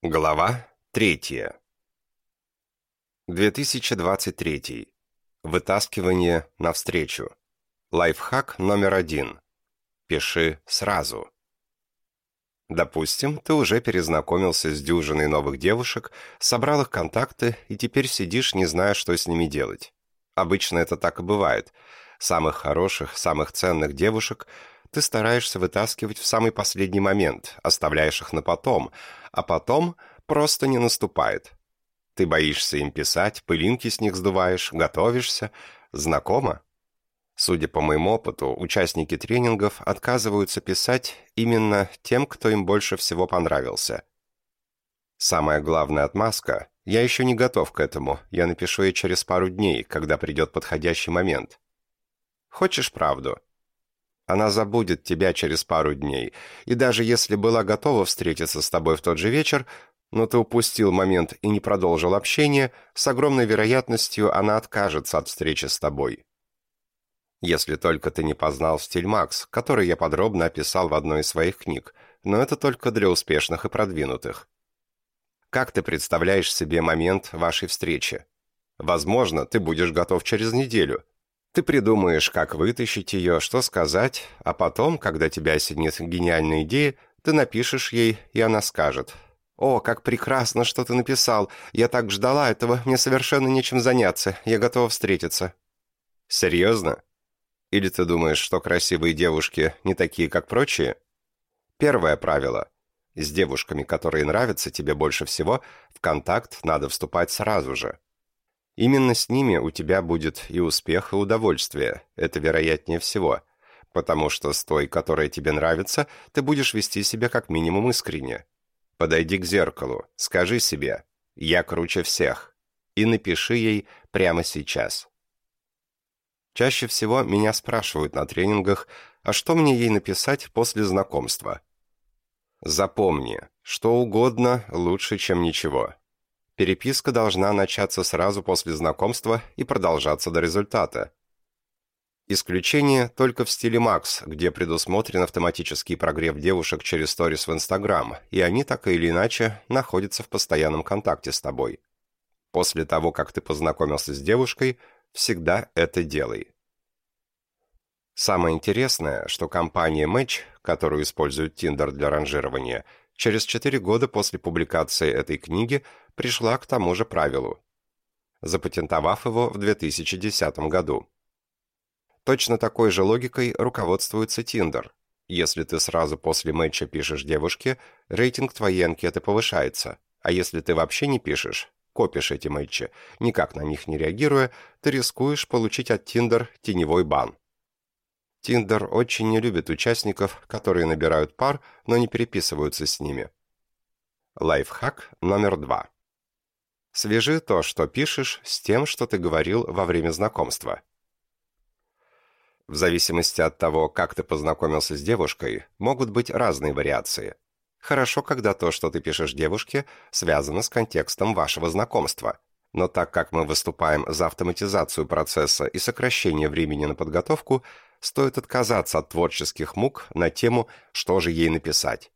Глава третья. 2023. Вытаскивание навстречу. Лайфхак номер один. Пиши сразу. Допустим, ты уже перезнакомился с дюжиной новых девушек, собрал их контакты и теперь сидишь, не зная, что с ними делать. Обычно это так и бывает. Самых хороших, самых ценных девушек ты стараешься вытаскивать в самый последний момент, оставляешь их на потом, а потом просто не наступает. Ты боишься им писать, пылинки с них сдуваешь, готовишься. Знакомо? Судя по моему опыту, участники тренингов отказываются писать именно тем, кто им больше всего понравился. Самая главная отмазка – я еще не готов к этому, я напишу ей через пару дней, когда придет подходящий момент. Хочешь правду? Она забудет тебя через пару дней, и даже если была готова встретиться с тобой в тот же вечер, но ты упустил момент и не продолжил общение, с огромной вероятностью она откажется от встречи с тобой. Если только ты не познал стиль Макс, который я подробно описал в одной из своих книг, но это только для успешных и продвинутых. Как ты представляешь себе момент вашей встречи? Возможно, ты будешь готов через неделю, ты придумаешь, как вытащить ее, что сказать, а потом, когда тебя осенит гениальная идея, ты напишешь ей, и она скажет. «О, как прекрасно, что ты написал! Я так ждала этого, мне совершенно нечем заняться, я готова встретиться». «Серьезно? Или ты думаешь, что красивые девушки не такие, как прочие?» Первое правило. С девушками, которые нравятся тебе больше всего, в контакт надо вступать сразу же. Именно с ними у тебя будет и успех, и удовольствие. Это вероятнее всего. Потому что с той, которая тебе нравится, ты будешь вести себя как минимум искренне. Подойди к зеркалу, скажи себе «Я круче всех» и напиши ей прямо сейчас. Чаще всего меня спрашивают на тренингах, а что мне ей написать после знакомства? Запомни, что угодно лучше, чем ничего. Переписка должна начаться сразу после знакомства и продолжаться до результата. Исключение только в стиле Макс, где предусмотрен автоматический прогрев девушек через сторис в Инстаграм, и они так или иначе находятся в постоянном контакте с тобой. После того, как ты познакомился с девушкой, всегда это делай. Самое интересное, что компания Match, которую использует Tinder для ранжирования, через 4 года после публикации этой книги пришла к тому же правилу, запатентовав его в 2010 году. Точно такой же логикой руководствуется Tinder. Если ты сразу после матча пишешь девушке, рейтинг твоей анкеты повышается, а если ты вообще не пишешь, копишь эти матчи, никак на них не реагируя, ты рискуешь получить от Tinder теневой бан. Tinder очень не любит участников, которые набирают пар, но не переписываются с ними. Лайфхак номер два. Свяжи то, что пишешь, с тем, что ты говорил во время знакомства. В зависимости от того, как ты познакомился с девушкой, могут быть разные вариации. Хорошо, когда то, что ты пишешь девушке, связано с контекстом вашего знакомства. Но так как мы выступаем за автоматизацию процесса и сокращение времени на подготовку, стоит отказаться от творческих мук на тему «что же ей написать?».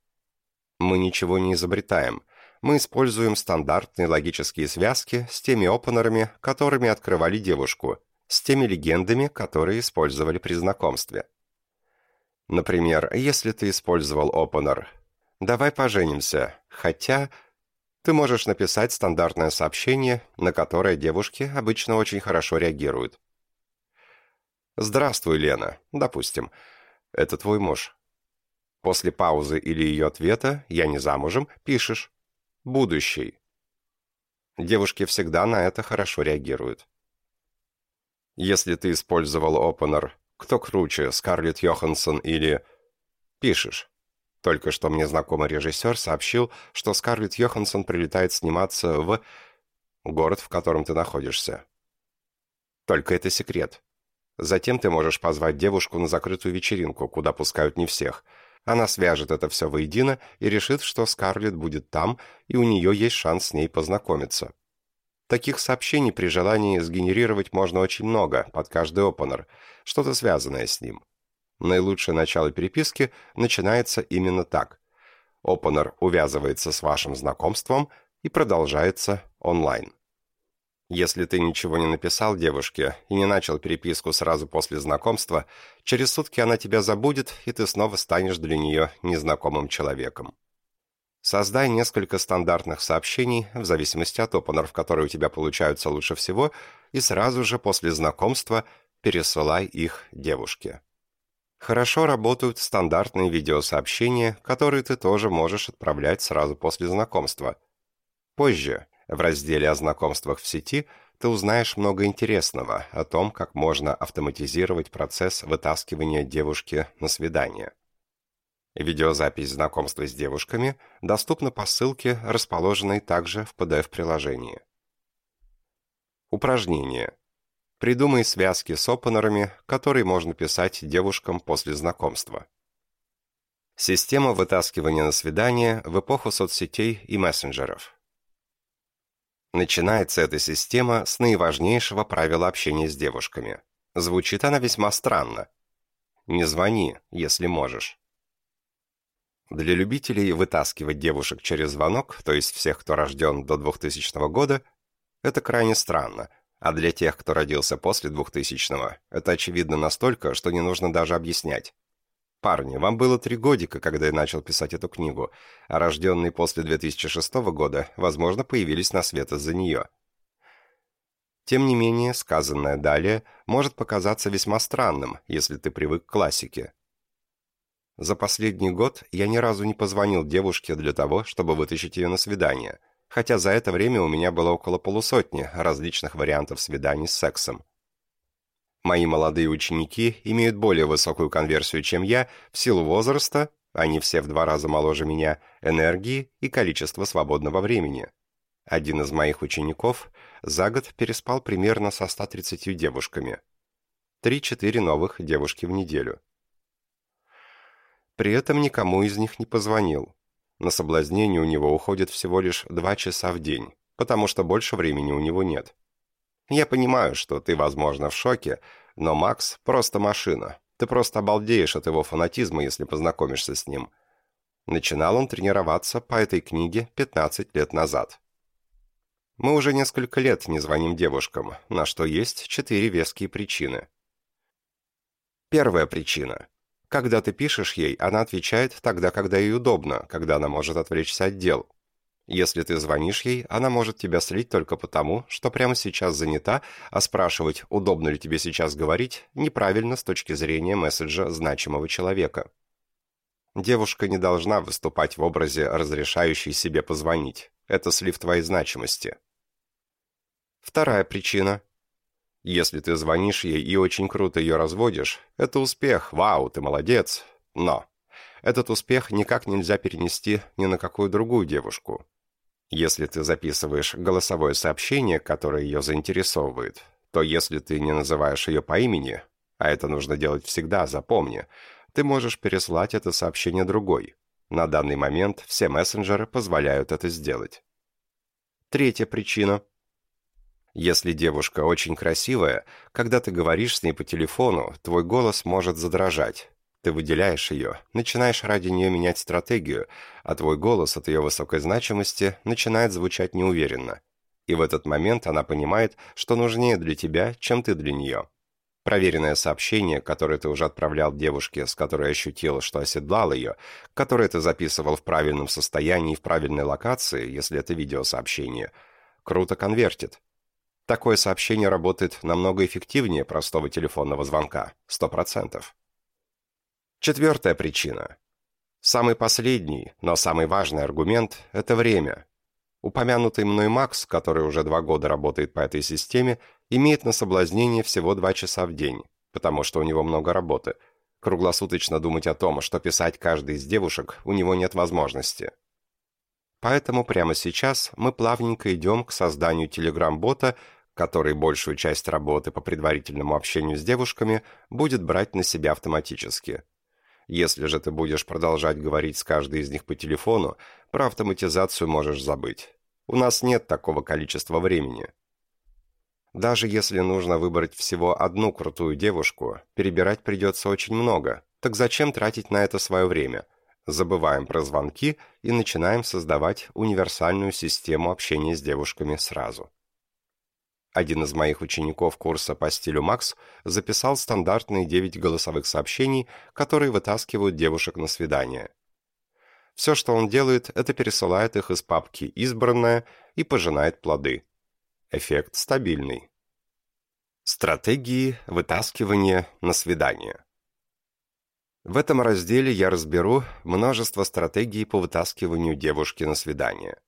Мы ничего не изобретаем – мы используем стандартные логические связки с теми опенерами, которыми открывали девушку, с теми легендами, которые использовали при знакомстве. Например, если ты использовал опенер «давай поженимся», хотя ты можешь написать стандартное сообщение, на которое девушки обычно очень хорошо реагируют. «Здравствуй, Лена», допустим, это твой муж. После паузы или ее ответа «я не замужем» пишешь будущий. Девушки всегда на это хорошо реагируют. Если ты использовал опенер «Кто круче, Скарлетт Йоханссон или...» Пишешь. Только что мне знакомый режиссер сообщил, что Скарлетт Йоханссон прилетает сниматься в... город, в котором ты находишься. Только это секрет. Затем ты можешь позвать девушку на закрытую вечеринку, куда пускают не всех – она свяжет это все воедино и решит, что Скарлетт будет там, и у нее есть шанс с ней познакомиться. Таких сообщений при желании сгенерировать можно очень много, под каждый опенер, что-то связанное с ним. Наилучшее начало переписки начинается именно так. Опенер увязывается с вашим знакомством и продолжается онлайн. Если ты ничего не написал девушке и не начал переписку сразу после знакомства, через сутки она тебя забудет, и ты снова станешь для нее незнакомым человеком. Создай несколько стандартных сообщений, в зависимости от опенеров, которые у тебя получаются лучше всего, и сразу же после знакомства пересылай их девушке. Хорошо работают стандартные видеосообщения, которые ты тоже можешь отправлять сразу после знакомства. Позже, в разделе о знакомствах в сети, ты узнаешь много интересного о том, как можно автоматизировать процесс вытаскивания девушки на свидание. Видеозапись знакомства с девушками доступна по ссылке, расположенной также в PDF-приложении. Упражнение. Придумай связки с опенерами, которые можно писать девушкам после знакомства. Система вытаскивания на свидание в эпоху соцсетей и мессенджеров. Начинается эта система с наиважнейшего правила общения с девушками. Звучит она весьма странно. Не звони, если можешь. Для любителей вытаскивать девушек через звонок, то есть всех, кто рожден до 2000 года, это крайне странно, а для тех, кто родился после 2000-го, это очевидно настолько, что не нужно даже объяснять. Парни, вам было три годика, когда я начал писать эту книгу, а рожденные после 2006 года, возможно, появились на свет из-за нее. Тем не менее, сказанное далее может показаться весьма странным, если ты привык к классике. За последний год я ни разу не позвонил девушке для того, чтобы вытащить ее на свидание, хотя за это время у меня было около полусотни различных вариантов свиданий с сексом. Мои молодые ученики имеют более высокую конверсию, чем я, в силу возраста, они все в два раза моложе меня, энергии и количества свободного времени. Один из моих учеников за год переспал примерно со 130 девушками. Три-четыре новых девушки в неделю. При этом никому из них не позвонил. На соблазнение у него уходит всего лишь два часа в день, потому что больше времени у него нет. Я понимаю, что ты, возможно, в шоке, но Макс просто машина. Ты просто обалдеешь от его фанатизма, если познакомишься с ним. Начинал он тренироваться по этой книге 15 лет назад. Мы уже несколько лет не звоним девушкам, на что есть четыре веские причины. Первая причина. Когда ты пишешь ей, она отвечает тогда, когда ей удобно, когда она может отвлечься от дел. Если ты звонишь ей, она может тебя слить только потому, что прямо сейчас занята, а спрашивать, удобно ли тебе сейчас говорить, неправильно с точки зрения месседжа значимого человека. Девушка не должна выступать в образе, разрешающей себе позвонить. Это слив твоей значимости. Вторая причина. Если ты звонишь ей и очень круто ее разводишь, это успех, вау, ты молодец. Но этот успех никак нельзя перенести ни на какую другую девушку. Если ты записываешь голосовое сообщение, которое ее заинтересовывает, то если ты не называешь ее по имени, а это нужно делать всегда, запомни, ты можешь переслать это сообщение другой. На данный момент все мессенджеры позволяют это сделать. Третья причина – если девушка очень красивая, когда ты говоришь с ней по телефону, твой голос может задрожать. Ты выделяешь ее, начинаешь ради нее менять стратегию, а твой голос от ее высокой значимости начинает звучать неуверенно. И в этот момент она понимает, что нужнее для тебя, чем ты для нее. Проверенное сообщение, которое ты уже отправлял девушке, с которой ощутил, что оседлал ее, которое ты записывал в правильном состоянии и в правильной локации, если это видеосообщение, круто конвертит. Такое сообщение работает намного эффективнее простого телефонного звонка. Сто процентов. Четвертая причина. Самый последний, но самый важный аргумент – это время. Упомянутый мной Макс, который уже два года работает по этой системе, имеет на соблазнение всего два часа в день, потому что у него много работы. Круглосуточно думать о том, что писать каждой из девушек, у него нет возможности. Поэтому прямо сейчас мы плавненько идем к созданию телеграм-бота, который большую часть работы по предварительному общению с девушками будет брать на себя автоматически. Если же ты будешь продолжать говорить с каждой из них по телефону, про автоматизацию можешь забыть. У нас нет такого количества времени. Даже если нужно выбрать всего одну крутую девушку, перебирать придется очень много. Так зачем тратить на это свое время – забываем про звонки и начинаем создавать универсальную систему общения с девушками сразу. Один из моих учеников курса по стилю Макс записал стандартные 9 голосовых сообщений, которые вытаскивают девушек на свидание. Все, что он делает, это пересылает их из папки «Избранное» и пожинает плоды. Эффект стабильный. Стратегии вытаскивания на свидание. В этом разделе я разберу множество стратегий по вытаскиванию девушки на свидание.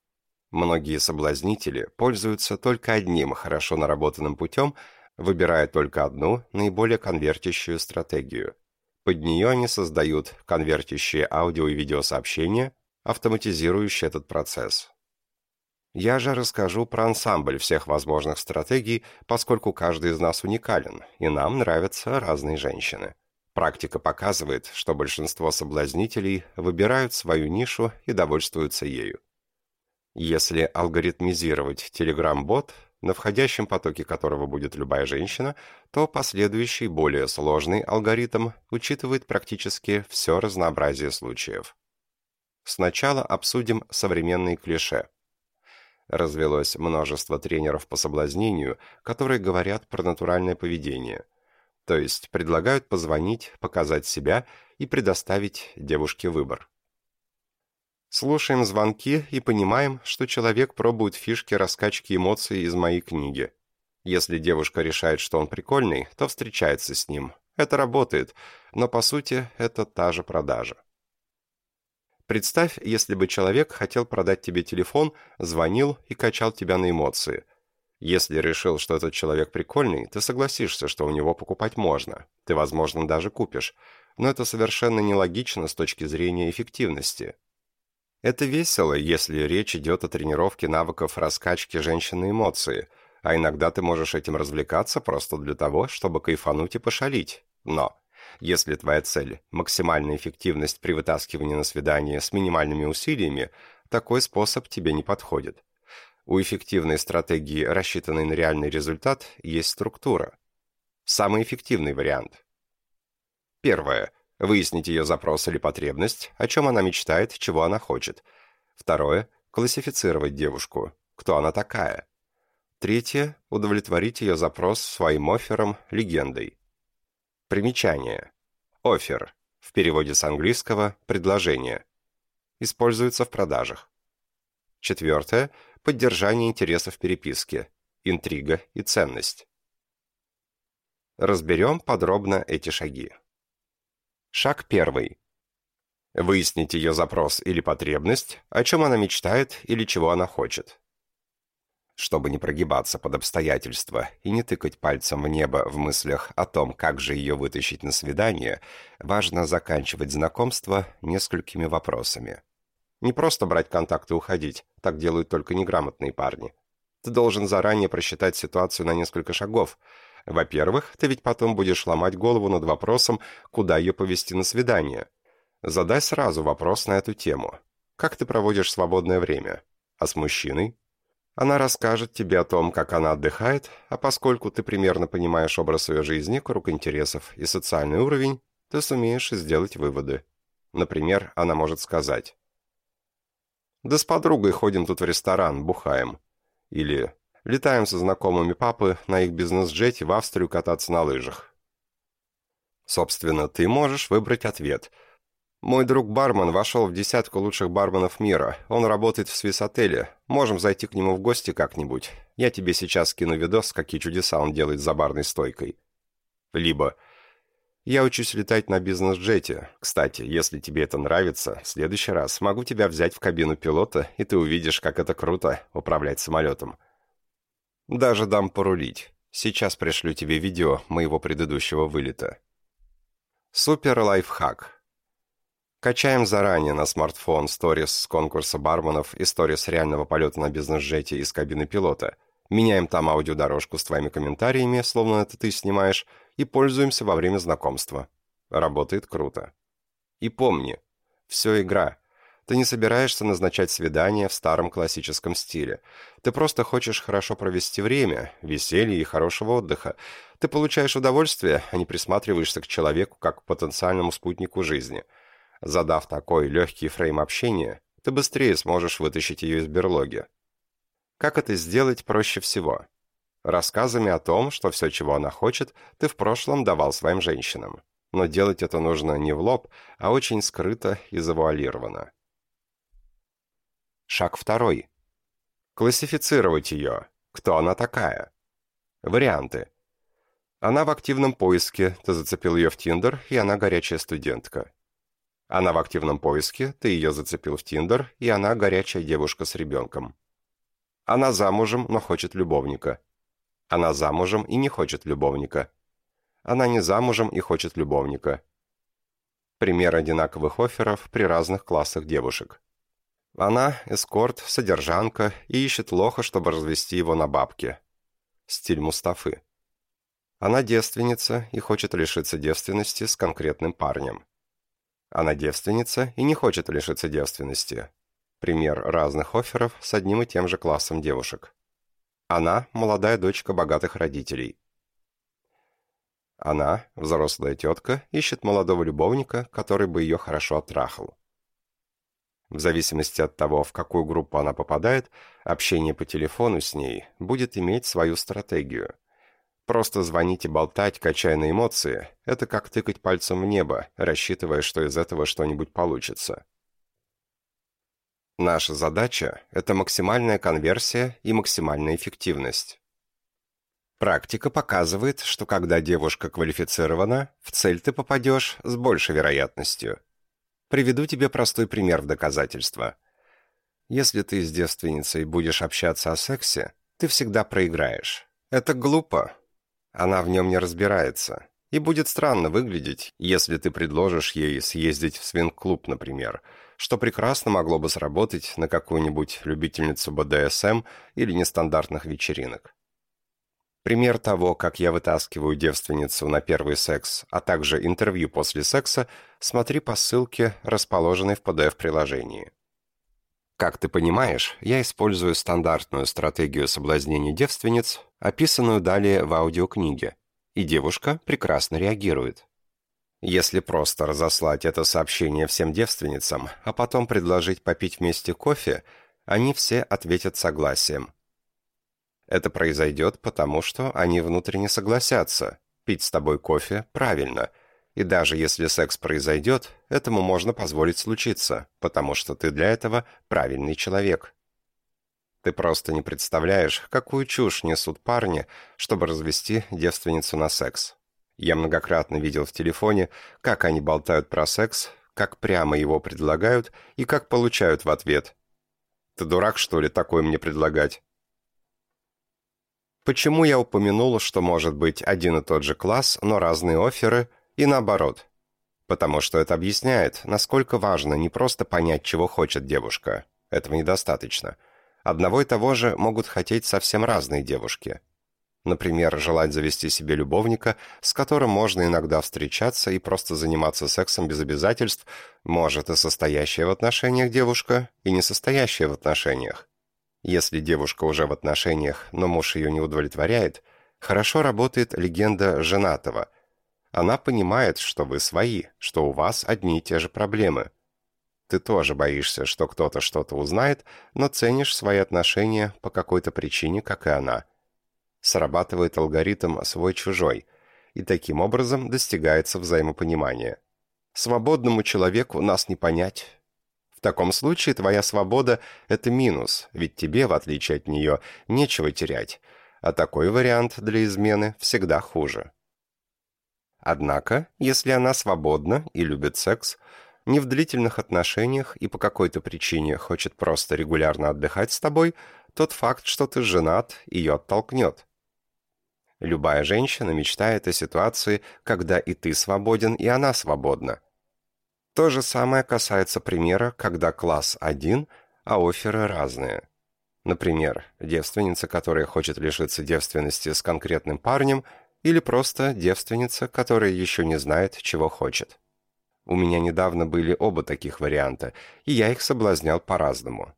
Многие соблазнители пользуются только одним хорошо наработанным путем, выбирая только одну, наиболее конвертящую стратегию. Под нее они создают конвертящие аудио и видеосообщения, автоматизирующие этот процесс. Я же расскажу про ансамбль всех возможных стратегий, поскольку каждый из нас уникален, и нам нравятся разные женщины. Практика показывает, что большинство соблазнителей выбирают свою нишу и довольствуются ею. Если алгоритмизировать Telegram-бот, на входящем потоке которого будет любая женщина, то последующий, более сложный алгоритм учитывает практически все разнообразие случаев. Сначала обсудим современные клише. Развелось множество тренеров по соблазнению, которые говорят про натуральное поведение – то есть предлагают позвонить, показать себя и предоставить девушке выбор. Слушаем звонки и понимаем, что человек пробует фишки раскачки эмоций из моей книги. Если девушка решает, что он прикольный, то встречается с ним. Это работает, но по сути это та же продажа. Представь, если бы человек хотел продать тебе телефон, звонил и качал тебя на эмоции – если решил, что этот человек прикольный, ты согласишься, что у него покупать можно. Ты, возможно, даже купишь. Но это совершенно нелогично с точки зрения эффективности. Это весело, если речь идет о тренировке навыков раскачки женщин на эмоции, а иногда ты можешь этим развлекаться просто для того, чтобы кайфануть и пошалить. Но если твоя цель – максимальная эффективность при вытаскивании на свидание с минимальными усилиями, такой способ тебе не подходит. У эффективной стратегии, рассчитанной на реальный результат, есть структура. Самый эффективный вариант. Первое. Выяснить ее запрос или потребность, о чем она мечтает, чего она хочет. Второе. Классифицировать девушку. Кто она такая? Третье. Удовлетворить ее запрос своим оффером, легендой. Примечание. Оффер. В переводе с английского «предложение». Используется в продажах. Четвертое поддержание интересов переписки, интрига и ценность. Разберем подробно эти шаги. Шаг первый. Выяснить ее запрос или потребность, о чем она мечтает или чего она хочет. Чтобы не прогибаться под обстоятельства и не тыкать пальцем в небо в мыслях о том, как же ее вытащить на свидание, важно заканчивать знакомство несколькими вопросами. Не просто брать контакты и уходить, так делают только неграмотные парни. Ты должен заранее просчитать ситуацию на несколько шагов. Во-первых, ты ведь потом будешь ломать голову над вопросом, куда ее повести на свидание. Задай сразу вопрос на эту тему. Как ты проводишь свободное время? А с мужчиной? Она расскажет тебе о том, как она отдыхает, а поскольку ты примерно понимаешь образ ее жизни, круг интересов и социальный уровень, ты сумеешь сделать выводы. Например, она может сказать да с подругой ходим тут в ресторан, бухаем. Или летаем со знакомыми папы на их бизнес-джете в Австрию кататься на лыжах. Собственно, ты можешь выбрать ответ. Мой друг-бармен вошел в десятку лучших барменов мира. Он работает в Свис-отеле. Можем зайти к нему в гости как-нибудь. Я тебе сейчас скину видос, какие чудеса он делает за барной стойкой. Либо я учусь летать на бизнес-джете. Кстати, если тебе это нравится, в следующий раз могу тебя взять в кабину пилота, и ты увидишь, как это круто управлять самолетом. Даже дам порулить. Сейчас пришлю тебе видео моего предыдущего вылета. Супер лайфхак. Качаем заранее на смартфон сторис с конкурса барменов и сторис реального полета на бизнес-джете из кабины пилота. Меняем там аудиодорожку с твоими комментариями, словно это ты снимаешь, и пользуемся во время знакомства. Работает круто. И помни, все игра. Ты не собираешься назначать свидание в старом классическом стиле. Ты просто хочешь хорошо провести время, веселье и хорошего отдыха. Ты получаешь удовольствие, а не присматриваешься к человеку как к потенциальному спутнику жизни. Задав такой легкий фрейм общения, ты быстрее сможешь вытащить ее из берлоги. Как это сделать проще всего? Рассказами о том, что все, чего она хочет, ты в прошлом давал своим женщинам. Но делать это нужно не в лоб, а очень скрыто и завуалированно. Шаг второй. Классифицировать ее. Кто она такая? Варианты. Она в активном поиске, ты зацепил ее в Тиндер, и она горячая студентка. Она в активном поиске, ты ее зацепил в Тиндер, и она горячая девушка с ребенком. Она замужем, но хочет любовника. Она замужем и не хочет любовника. Она не замужем и хочет любовника. Пример одинаковых офферов при разных классах девушек. Она эскорт, содержанка и ищет лоха, чтобы развести его на бабки. Стиль Мустафы. Она девственница и хочет лишиться девственности с конкретным парнем. Она девственница и не хочет лишиться девственности. Пример разных офферов с одним и тем же классом девушек. Она – молодая дочка богатых родителей. Она, взрослая тетка, ищет молодого любовника, который бы ее хорошо оттрахал. В зависимости от того, в какую группу она попадает, общение по телефону с ней будет иметь свою стратегию. Просто звонить и болтать, качая на эмоции, это как тыкать пальцем в небо, рассчитывая, что из этого что-нибудь получится. Наша задача – это максимальная конверсия и максимальная эффективность. Практика показывает, что когда девушка квалифицирована, в цель ты попадешь с большей вероятностью – Приведу тебе простой пример в доказательство. Если ты с девственницей будешь общаться о сексе, ты всегда проиграешь. Это глупо. Она в нем не разбирается. И будет странно выглядеть, если ты предложишь ей съездить в свинг-клуб, например, что прекрасно могло бы сработать на какую-нибудь любительницу БДСМ или нестандартных вечеринок. Пример того, как я вытаскиваю девственницу на первый секс, а также интервью после секса, смотри по ссылке, расположенной в PDF-приложении. Как ты понимаешь, я использую стандартную стратегию соблазнения девственниц, описанную далее в аудиокниге, и девушка прекрасно реагирует. Если просто разослать это сообщение всем девственницам, а потом предложить попить вместе кофе, они все ответят согласием, это произойдет потому, что они внутренне согласятся. Пить с тобой кофе правильно. И даже если секс произойдет, этому можно позволить случиться, потому что ты для этого правильный человек. Ты просто не представляешь, какую чушь несут парни, чтобы развести девственницу на секс. Я многократно видел в телефоне, как они болтают про секс, как прямо его предлагают и как получают в ответ. «Ты дурак, что ли, такое мне предлагать?» Почему я упомянул, что может быть один и тот же класс, но разные оферы, и наоборот? Потому что это объясняет, насколько важно не просто понять, чего хочет девушка. Этого недостаточно. Одного и того же могут хотеть совсем разные девушки. Например, желать завести себе любовника, с которым можно иногда встречаться и просто заниматься сексом без обязательств, может и состоящая в отношениях девушка, и не состоящая в отношениях. Если девушка уже в отношениях, но муж ее не удовлетворяет, хорошо работает легенда женатого. Она понимает, что вы свои, что у вас одни и те же проблемы. Ты тоже боишься, что кто-то что-то узнает, но ценишь свои отношения по какой-то причине, как и она. Срабатывает алгоритм свой-чужой, и таким образом достигается взаимопонимание. Свободному человеку нас не понять, таком случае твоя свобода – это минус, ведь тебе, в отличие от нее, нечего терять, а такой вариант для измены всегда хуже. Однако, если она свободна и любит секс, не в длительных отношениях и по какой-то причине хочет просто регулярно отдыхать с тобой, тот факт, что ты женат, ее оттолкнет. Любая женщина мечтает о ситуации, когда и ты свободен, и она свободна. То же самое касается примера, когда класс один, а оферы разные. Например, девственница, которая хочет лишиться девственности с конкретным парнем, или просто девственница, которая еще не знает, чего хочет. У меня недавно были оба таких варианта, и я их соблазнял по-разному.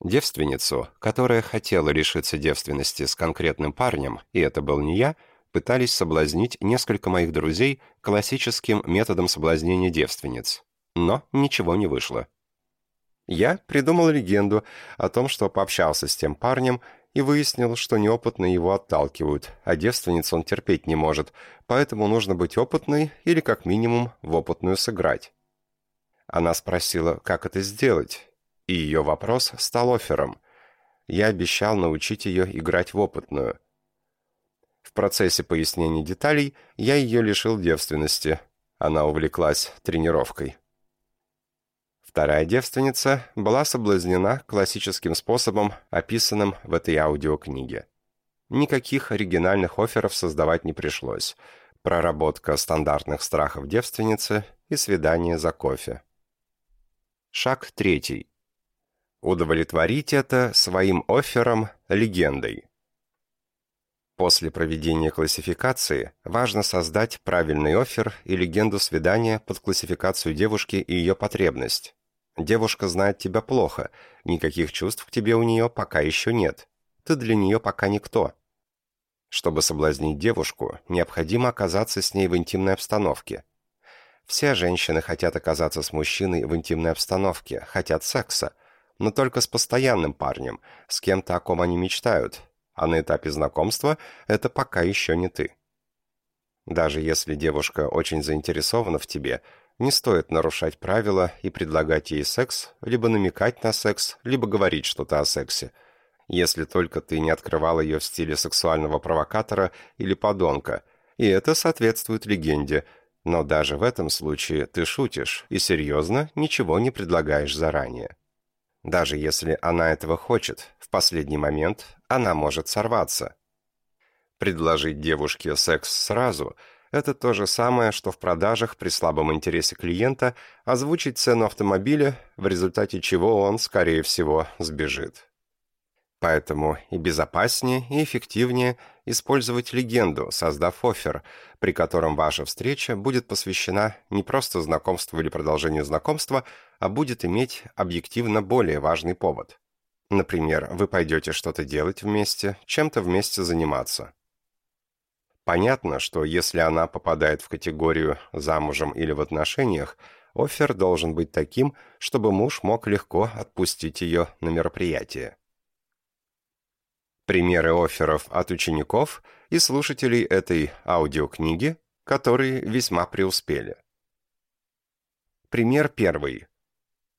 Девственницу, которая хотела лишиться девственности с конкретным парнем, и это был не я – пытались соблазнить несколько моих друзей классическим методом соблазнения девственниц. Но ничего не вышло. Я придумал легенду о том, что пообщался с тем парнем и выяснил, что неопытные его отталкивают, а девственниц он терпеть не может, поэтому нужно быть опытной или как минимум в опытную сыграть. Она спросила, как это сделать, и ее вопрос стал оффером. Я обещал научить ее играть в опытную. В процессе пояснения деталей я ее лишил девственности. Она увлеклась тренировкой. Вторая девственница была соблазнена классическим способом, описанным в этой аудиокниге. Никаких оригинальных офферов создавать не пришлось. Проработка стандартных страхов девственницы и свидание за кофе. Шаг третий. Удовлетворить это своим оффером легендой. После проведения классификации важно создать правильный оффер и легенду свидания под классификацию девушки и ее потребность. Девушка знает тебя плохо, никаких чувств к тебе у нее пока еще нет. Ты для нее пока никто. Чтобы соблазнить девушку, необходимо оказаться с ней в интимной обстановке. Все женщины хотят оказаться с мужчиной в интимной обстановке, хотят секса, но только с постоянным парнем, с кем-то, о ком они мечтают, а на этапе знакомства это пока еще не ты. Даже если девушка очень заинтересована в тебе – не стоит нарушать правила и предлагать ей секс, либо намекать на секс, либо говорить что-то о сексе. Если только ты не открывал ее в стиле сексуального провокатора или подонка. И это соответствует легенде. Но даже в этом случае ты шутишь и серьезно ничего не предлагаешь заранее. Даже если она этого хочет, в последний момент она может сорваться. Предложить девушке секс сразу – это то же самое, что в продажах при слабом интересе клиента озвучить цену автомобиля, в результате чего он, скорее всего, сбежит. Поэтому и безопаснее, и эффективнее использовать легенду, создав офер, при котором ваша встреча будет посвящена не просто знакомству или продолжению знакомства, а будет иметь объективно более важный повод. Например, вы пойдете что-то делать вместе, чем-то вместе заниматься. Понятно, что если она попадает в категорию «замужем» или в отношениях, офер должен быть таким, чтобы муж мог легко отпустить ее на мероприятие. Примеры офферов от учеников и слушателей этой аудиокниги, которые весьма преуспели. Пример первый.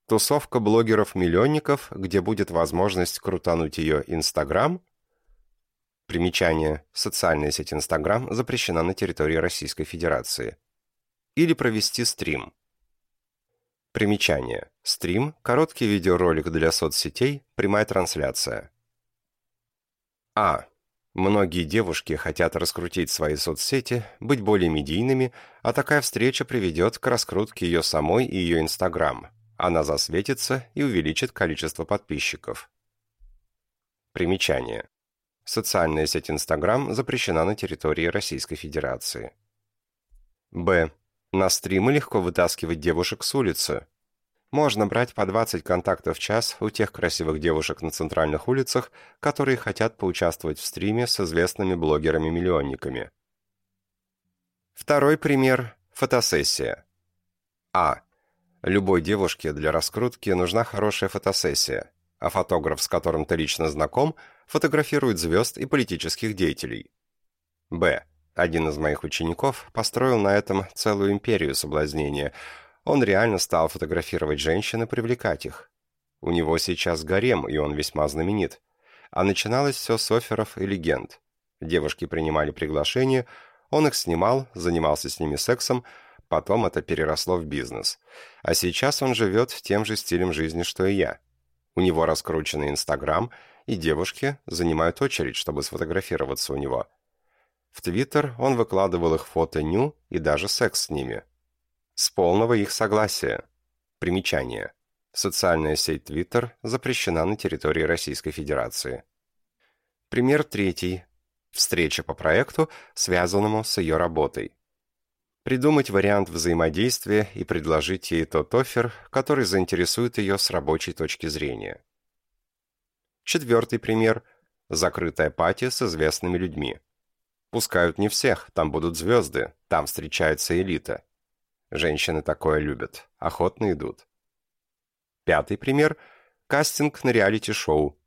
Тусовка блогеров-миллионников, где будет возможность крутануть ее Инстаграм – Примечание. Социальная сеть Инстаграм запрещена на территории Российской Федерации. Или провести стрим. Примечание. Стрим – короткий видеоролик для соцсетей, прямая трансляция. А. Многие девушки хотят раскрутить свои соцсети, быть более медийными, а такая встреча приведет к раскрутке ее самой и ее Инстаграм. Она засветится и увеличит количество подписчиков. Примечание. Социальная сеть Инстаграм запрещена на территории Российской Федерации. Б. На стримы легко вытаскивать девушек с улицы. Можно брать по 20 контактов в час у тех красивых девушек на центральных улицах, которые хотят поучаствовать в стриме с известными блогерами-миллионниками. Второй пример – фотосессия. А. Любой девушке для раскрутки нужна хорошая фотосессия, а фотограф, с которым ты лично знаком – фотографирует звезд и политических деятелей. Б. Один из моих учеников построил на этом целую империю соблазнения. Он реально стал фотографировать женщин и привлекать их. У него сейчас гарем, и он весьма знаменит. А начиналось все с офферов и легенд. Девушки принимали приглашения, он их снимал, занимался с ними сексом, потом это переросло в бизнес. А сейчас он живет тем же стилем жизни, что и я. У него раскрученный Инстаграм – и девушки занимают очередь, чтобы сфотографироваться у него. В Твиттер он выкладывал их фото ню и даже секс с ними. С полного их согласия. Примечание. Социальная сеть Твиттер запрещена на территории Российской Федерации. Пример третий. Встреча по проекту, связанному с ее работой. Придумать вариант взаимодействия и предложить ей тот офер, который заинтересует ее с рабочей точки зрения. Четвертый пример – закрытая пати с известными людьми. Пускают не всех, там будут звезды, там встречается элита. Женщины такое любят, охотно идут. Пятый пример – кастинг на реалити-шоу.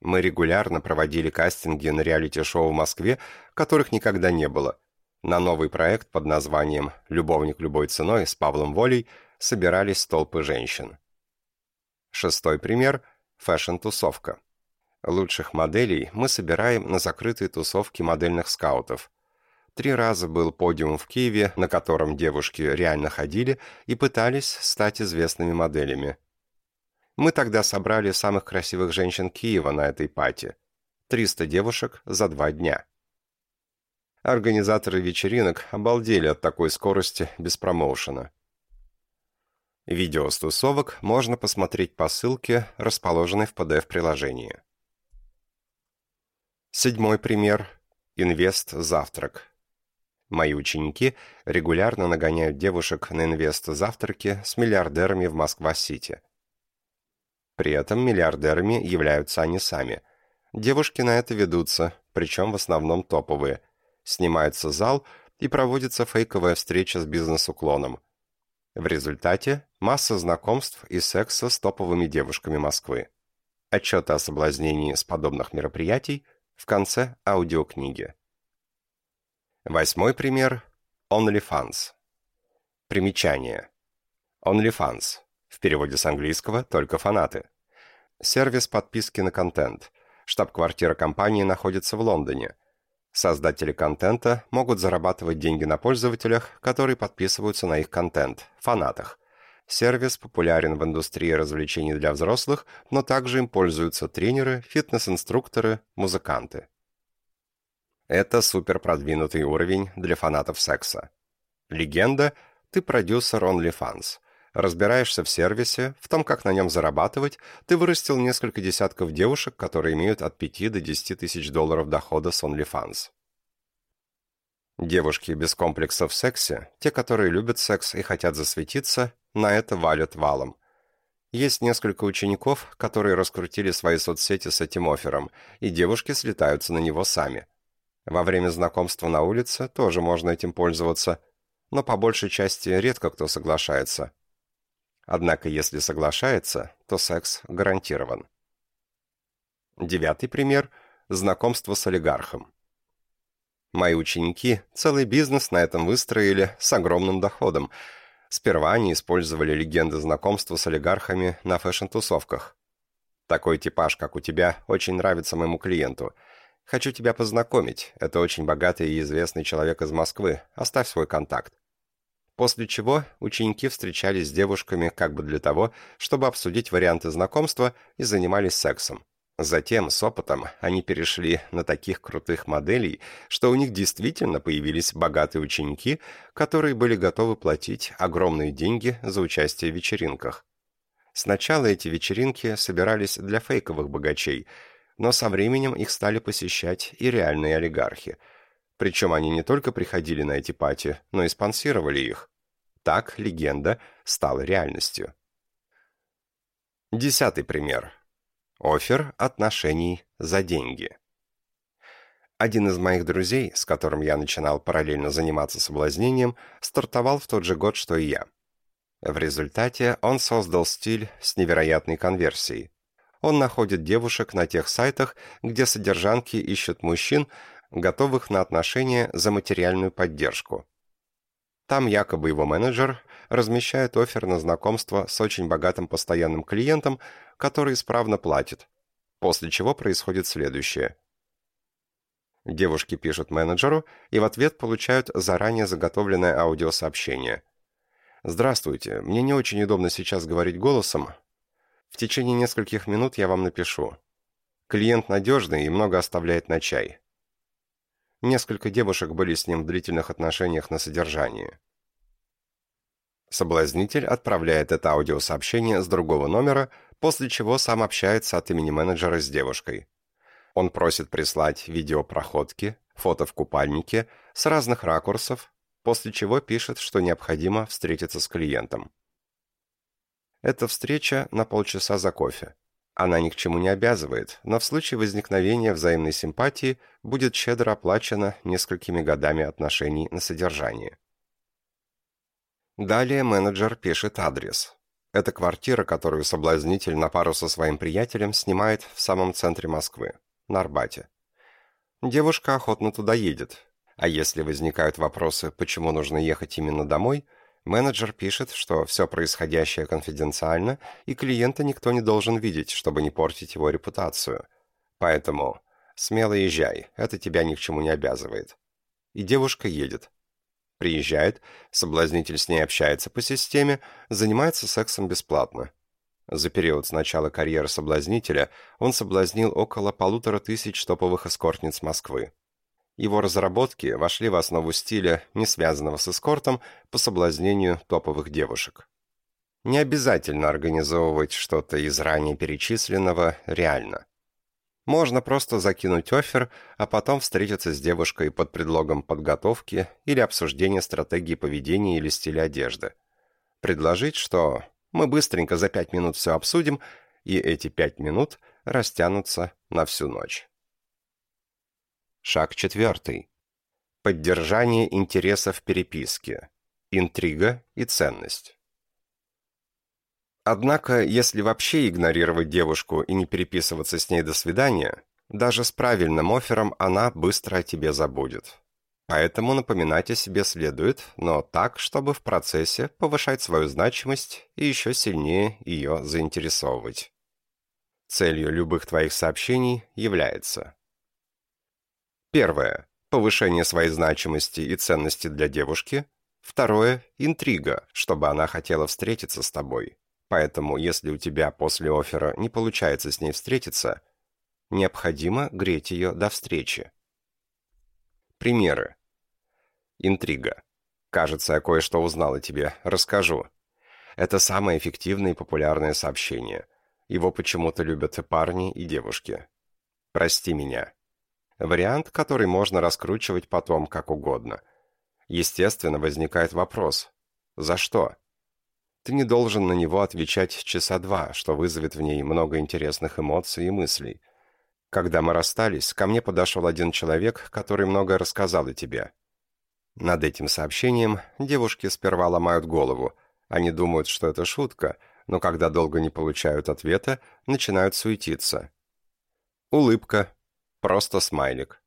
Мы регулярно проводили кастинги на реалити-шоу в Москве, которых никогда не было. На новый проект под названием «Любовник любой ценой» с Павлом Волей собирались толпы женщин. Шестой пример – fashion -тусовка. Лучших моделей мы собираем на закрытые тусовки модельных скаутов. Три раза был подиум в Киеве, на котором девушки реально ходили и пытались стать известными моделями. Мы тогда собрали самых красивых женщин Киева на этой пати. 300 девушек за два дня. Организаторы вечеринок обалдели от такой скорости без промоушена. Видео с тусовок можно посмотреть по ссылке, расположенной в PDF-приложении. Седьмой пример. Инвест-завтрак. Мои ученики регулярно нагоняют девушек на инвест-завтраки с миллиардерами в Москва-Сити. При этом миллиардерами являются они сами. Девушки на это ведутся, причем в основном топовые. Снимается зал и проводится фейковая встреча с бизнес-уклоном. В результате масса знакомств и секса с топовыми девушками Москвы. Отчеты о соблазнении с подобных мероприятий – в конце аудиокниги. Восьмой пример – OnlyFans. Примечание. OnlyFans. В переводе с английского «только фанаты». Сервис подписки на контент. Штаб-квартира компании находится в Лондоне. Создатели контента могут зарабатывать деньги на пользователях, которые подписываются на их контент, фанатах – Сервис популярен в индустрии развлечений для взрослых, но также им пользуются тренеры, фитнес-инструкторы, музыканты. Это суперпродвинутый уровень для фанатов секса. Легенда – ты продюсер OnlyFans. Разбираешься в сервисе, в том, как на нем зарабатывать, ты вырастил несколько десятков девушек, которые имеют от 5 до 10 тысяч долларов дохода с OnlyFans. Девушки без комплексов в сексе, те, которые любят секс и хотят засветиться, на это валят валом. Есть несколько учеников, которые раскрутили свои соцсети с этим оффером, и девушки слетаются на него сами. Во время знакомства на улице тоже можно этим пользоваться, но по большей части редко кто соглашается. Однако если соглашается, то секс гарантирован. Девятый пример – знакомство с олигархом. Мои ученики целый бизнес на этом выстроили с огромным доходом – Сперва они использовали легенды знакомства с олигархами на фэшн-тусовках. Такой типаж, как у тебя, очень нравится моему клиенту. Хочу тебя познакомить. Это очень богатый и известный человек из Москвы. Оставь свой контакт. После чего ученики встречались с девушками как бы для того, чтобы обсудить варианты знакомства и занимались сексом. Затем, с опытом, они перешли на таких крутых моделей, что у них действительно появились богатые ученики, которые были готовы платить огромные деньги за участие в вечеринках. Сначала эти вечеринки собирались для фейковых богачей, но со временем их стали посещать и реальные олигархи. Причем они не только приходили на эти пати, но и спонсировали их. Так легенда стала реальностью. Десятый пример – Офер отношений за деньги. Один из моих друзей, с которым я начинал параллельно заниматься соблазнением, стартовал в тот же год, что и я. В результате он создал стиль с невероятной конверсией. Он находит девушек на тех сайтах, где содержанки ищут мужчин, готовых на отношения за материальную поддержку. Там якобы его менеджер размещает офер на знакомство с очень богатым постоянным клиентом, который исправно платит. После чего происходит следующее. Девушки пишут менеджеру и в ответ получают заранее заготовленное аудиосообщение. «Здравствуйте, мне не очень удобно сейчас говорить голосом. В течение нескольких минут я вам напишу. Клиент надежный и много оставляет на чай. Несколько девушек были с ним в длительных отношениях на содержании. Соблазнитель отправляет это аудиосообщение с другого номера, после чего сам общается от имени менеджера с девушкой. Он просит прислать видео проходки, фото в купальнике, с разных ракурсов, после чего пишет, что необходимо встретиться с клиентом. Эта встреча на полчаса за кофе. Она ни к чему не обязывает, но в случае возникновения взаимной симпатии будет щедро оплачена несколькими годами отношений на содержание. Далее менеджер пишет адрес. Это квартира, которую соблазнитель на пару со своим приятелем снимает в самом центре Москвы, на Арбате. Девушка охотно туда едет. А если возникают вопросы, почему нужно ехать именно домой, менеджер пишет, что все происходящее конфиденциально, и клиента никто не должен видеть, чтобы не портить его репутацию. Поэтому смело езжай, это тебя ни к чему не обязывает. И девушка едет. Приезжает, соблазнитель с ней общается по системе, занимается сексом бесплатно. За период с начала карьеры соблазнителя он соблазнил около полутора тысяч топовых эскортниц Москвы. Его разработки вошли в основу стиля, не связанного с эскортом, по соблазнению топовых девушек. Не обязательно организовывать что-то из ранее перечисленного реально. Можно просто закинуть офер, а потом встретиться с девушкой под предлогом подготовки или обсуждения стратегии поведения или стиля одежды. Предложить, что мы быстренько за пять минут все обсудим, и эти пять минут растянутся на всю ночь. Шаг четвертый. Поддержание интересов переписки. Интрига и ценность. Однако, если вообще игнорировать девушку и не переписываться с ней до свидания, даже с правильным оффером она быстро о тебе забудет. Поэтому напоминать о себе следует, но так, чтобы в процессе повышать свою значимость и еще сильнее ее заинтересовывать. Целью любых твоих сообщений является Первое. Повышение своей значимости и ценности для девушки. Второе. Интрига, чтобы она хотела встретиться с тобой. Поэтому, если у тебя после оффера не получается с ней встретиться, необходимо греть ее до встречи. Примеры. Интрига. Кажется, я кое-что узнал о тебе. Расскажу. Это самое эффективное и популярное сообщение. Его почему-то любят и парни, и девушки. Прости меня. Вариант, который можно раскручивать потом как угодно. Естественно, возникает вопрос. За что? Ты не должен на него отвечать часа два, что вызовет в ней много интересных эмоций и мыслей. Когда мы расстались, ко мне подошел один человек, который много рассказал о тебе. Над этим сообщением девушки сперва ломают голову. Они думают, что это шутка, но когда долго не получают ответа, начинают суетиться. Улыбка. Просто смайлик.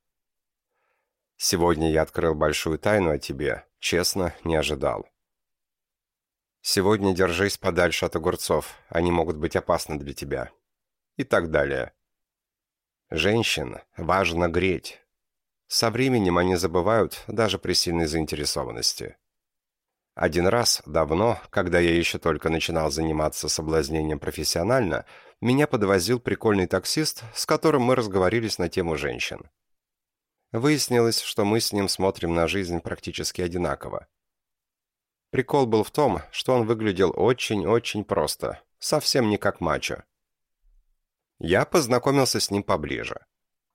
Сегодня я открыл большую тайну о тебе. Честно, не ожидал. Сегодня держись подальше от огурцов. Они могут быть опасны для тебя. И так далее. Женщин важно греть. Со временем они забывают даже при сильной заинтересованности. Один раз, давно, когда я еще только начинал заниматься соблазнением профессионально, меня подвозил прикольный таксист, с которым мы разговорились на тему женщин. Выяснилось, что мы с ним смотрим на жизнь практически одинаково. Прикол был в том, что он выглядел очень-очень просто, совсем не как мачо. Я познакомился с ним поближе.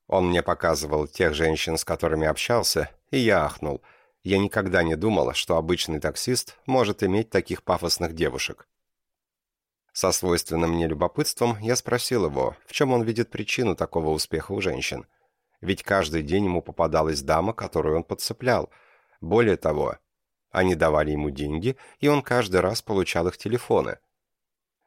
Он мне показывал тех женщин, с которыми общался, и я ахнул. Я никогда не думал, что обычный таксист может иметь таких пафосных девушек. Со свойственным мне любопытством я спросил его, в чем он видит причину такого успеха у женщин. Ведь каждый день ему попадалась дама, которую он подцеплял. Более того, они давали ему деньги, и он каждый раз получал их телефоны.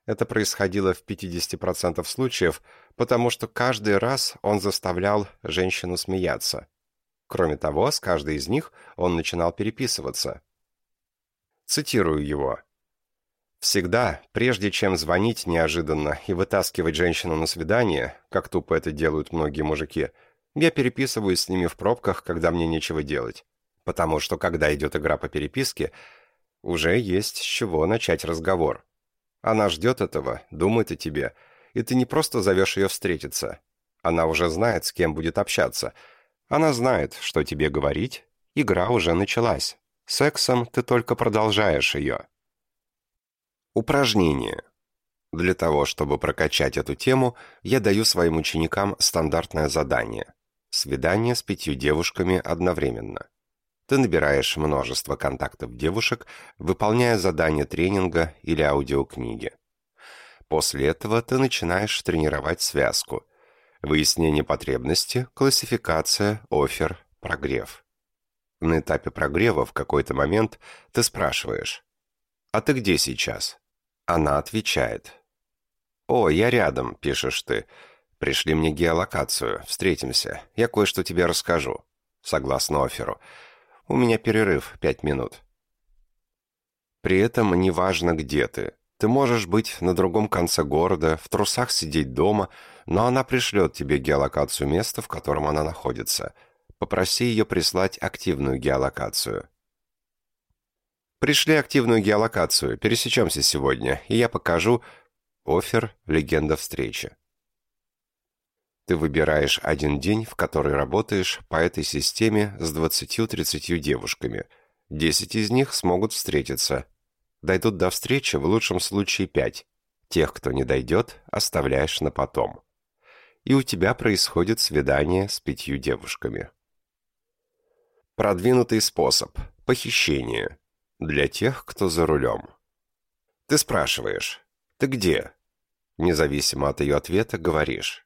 Это происходило в 50% случаев, потому что каждый раз он заставлял женщину смеяться. Кроме того, с каждой из них он начинал переписываться. Цитирую его. «Всегда, прежде чем звонить неожиданно и вытаскивать женщину на свидание, как тупо это делают многие мужики, я переписываюсь с ними в пробках, когда мне нечего делать. Потому что, когда идет игра по переписке, уже есть с чего начать разговор. Она ждет этого, думает о тебе, и ты не просто зовешь ее встретиться. Она уже знает, с кем будет общаться. Она знает, что тебе говорить. Игра уже началась. Сексом ты только продолжаешь ее. Упражнение. Для того, чтобы прокачать эту тему, я даю своим ученикам стандартное задание. Свидание с пятью девушками одновременно. Ты набираешь множество контактов девушек, выполняя задания тренинга или аудиокниги. После этого ты начинаешь тренировать связку. Выяснение потребности, классификация, офер, прогрев. На этапе прогрева в какой-то момент ты спрашиваешь, «А ты где сейчас?» Она отвечает. «О, я рядом», — пишешь ты. «Пришли мне геолокацию. Встретимся. Я кое-что тебе расскажу». Согласно оферу. «У меня перерыв пять минут». При этом неважно, где ты. Ты можешь быть на другом конце города, в трусах сидеть дома, но она пришлет тебе геолокацию места, в котором она находится. Попроси ее прислать активную геолокацию. Пришли активную геолокацию, пересечемся сегодня, и я покажу... Офер «Легенда встречи». Ты выбираешь один день, в который работаешь по этой системе с 20-30 девушками. 10 из них смогут встретиться. Дойдут до встречи в лучшем случае 5. Тех, кто не дойдет, оставляешь на потом. И у тебя происходит свидание с пятью девушками. Продвинутый способ. Похищение. Для тех, кто за рулем. Ты спрашиваешь, «Ты где?» Независимо от ее ответа, говоришь.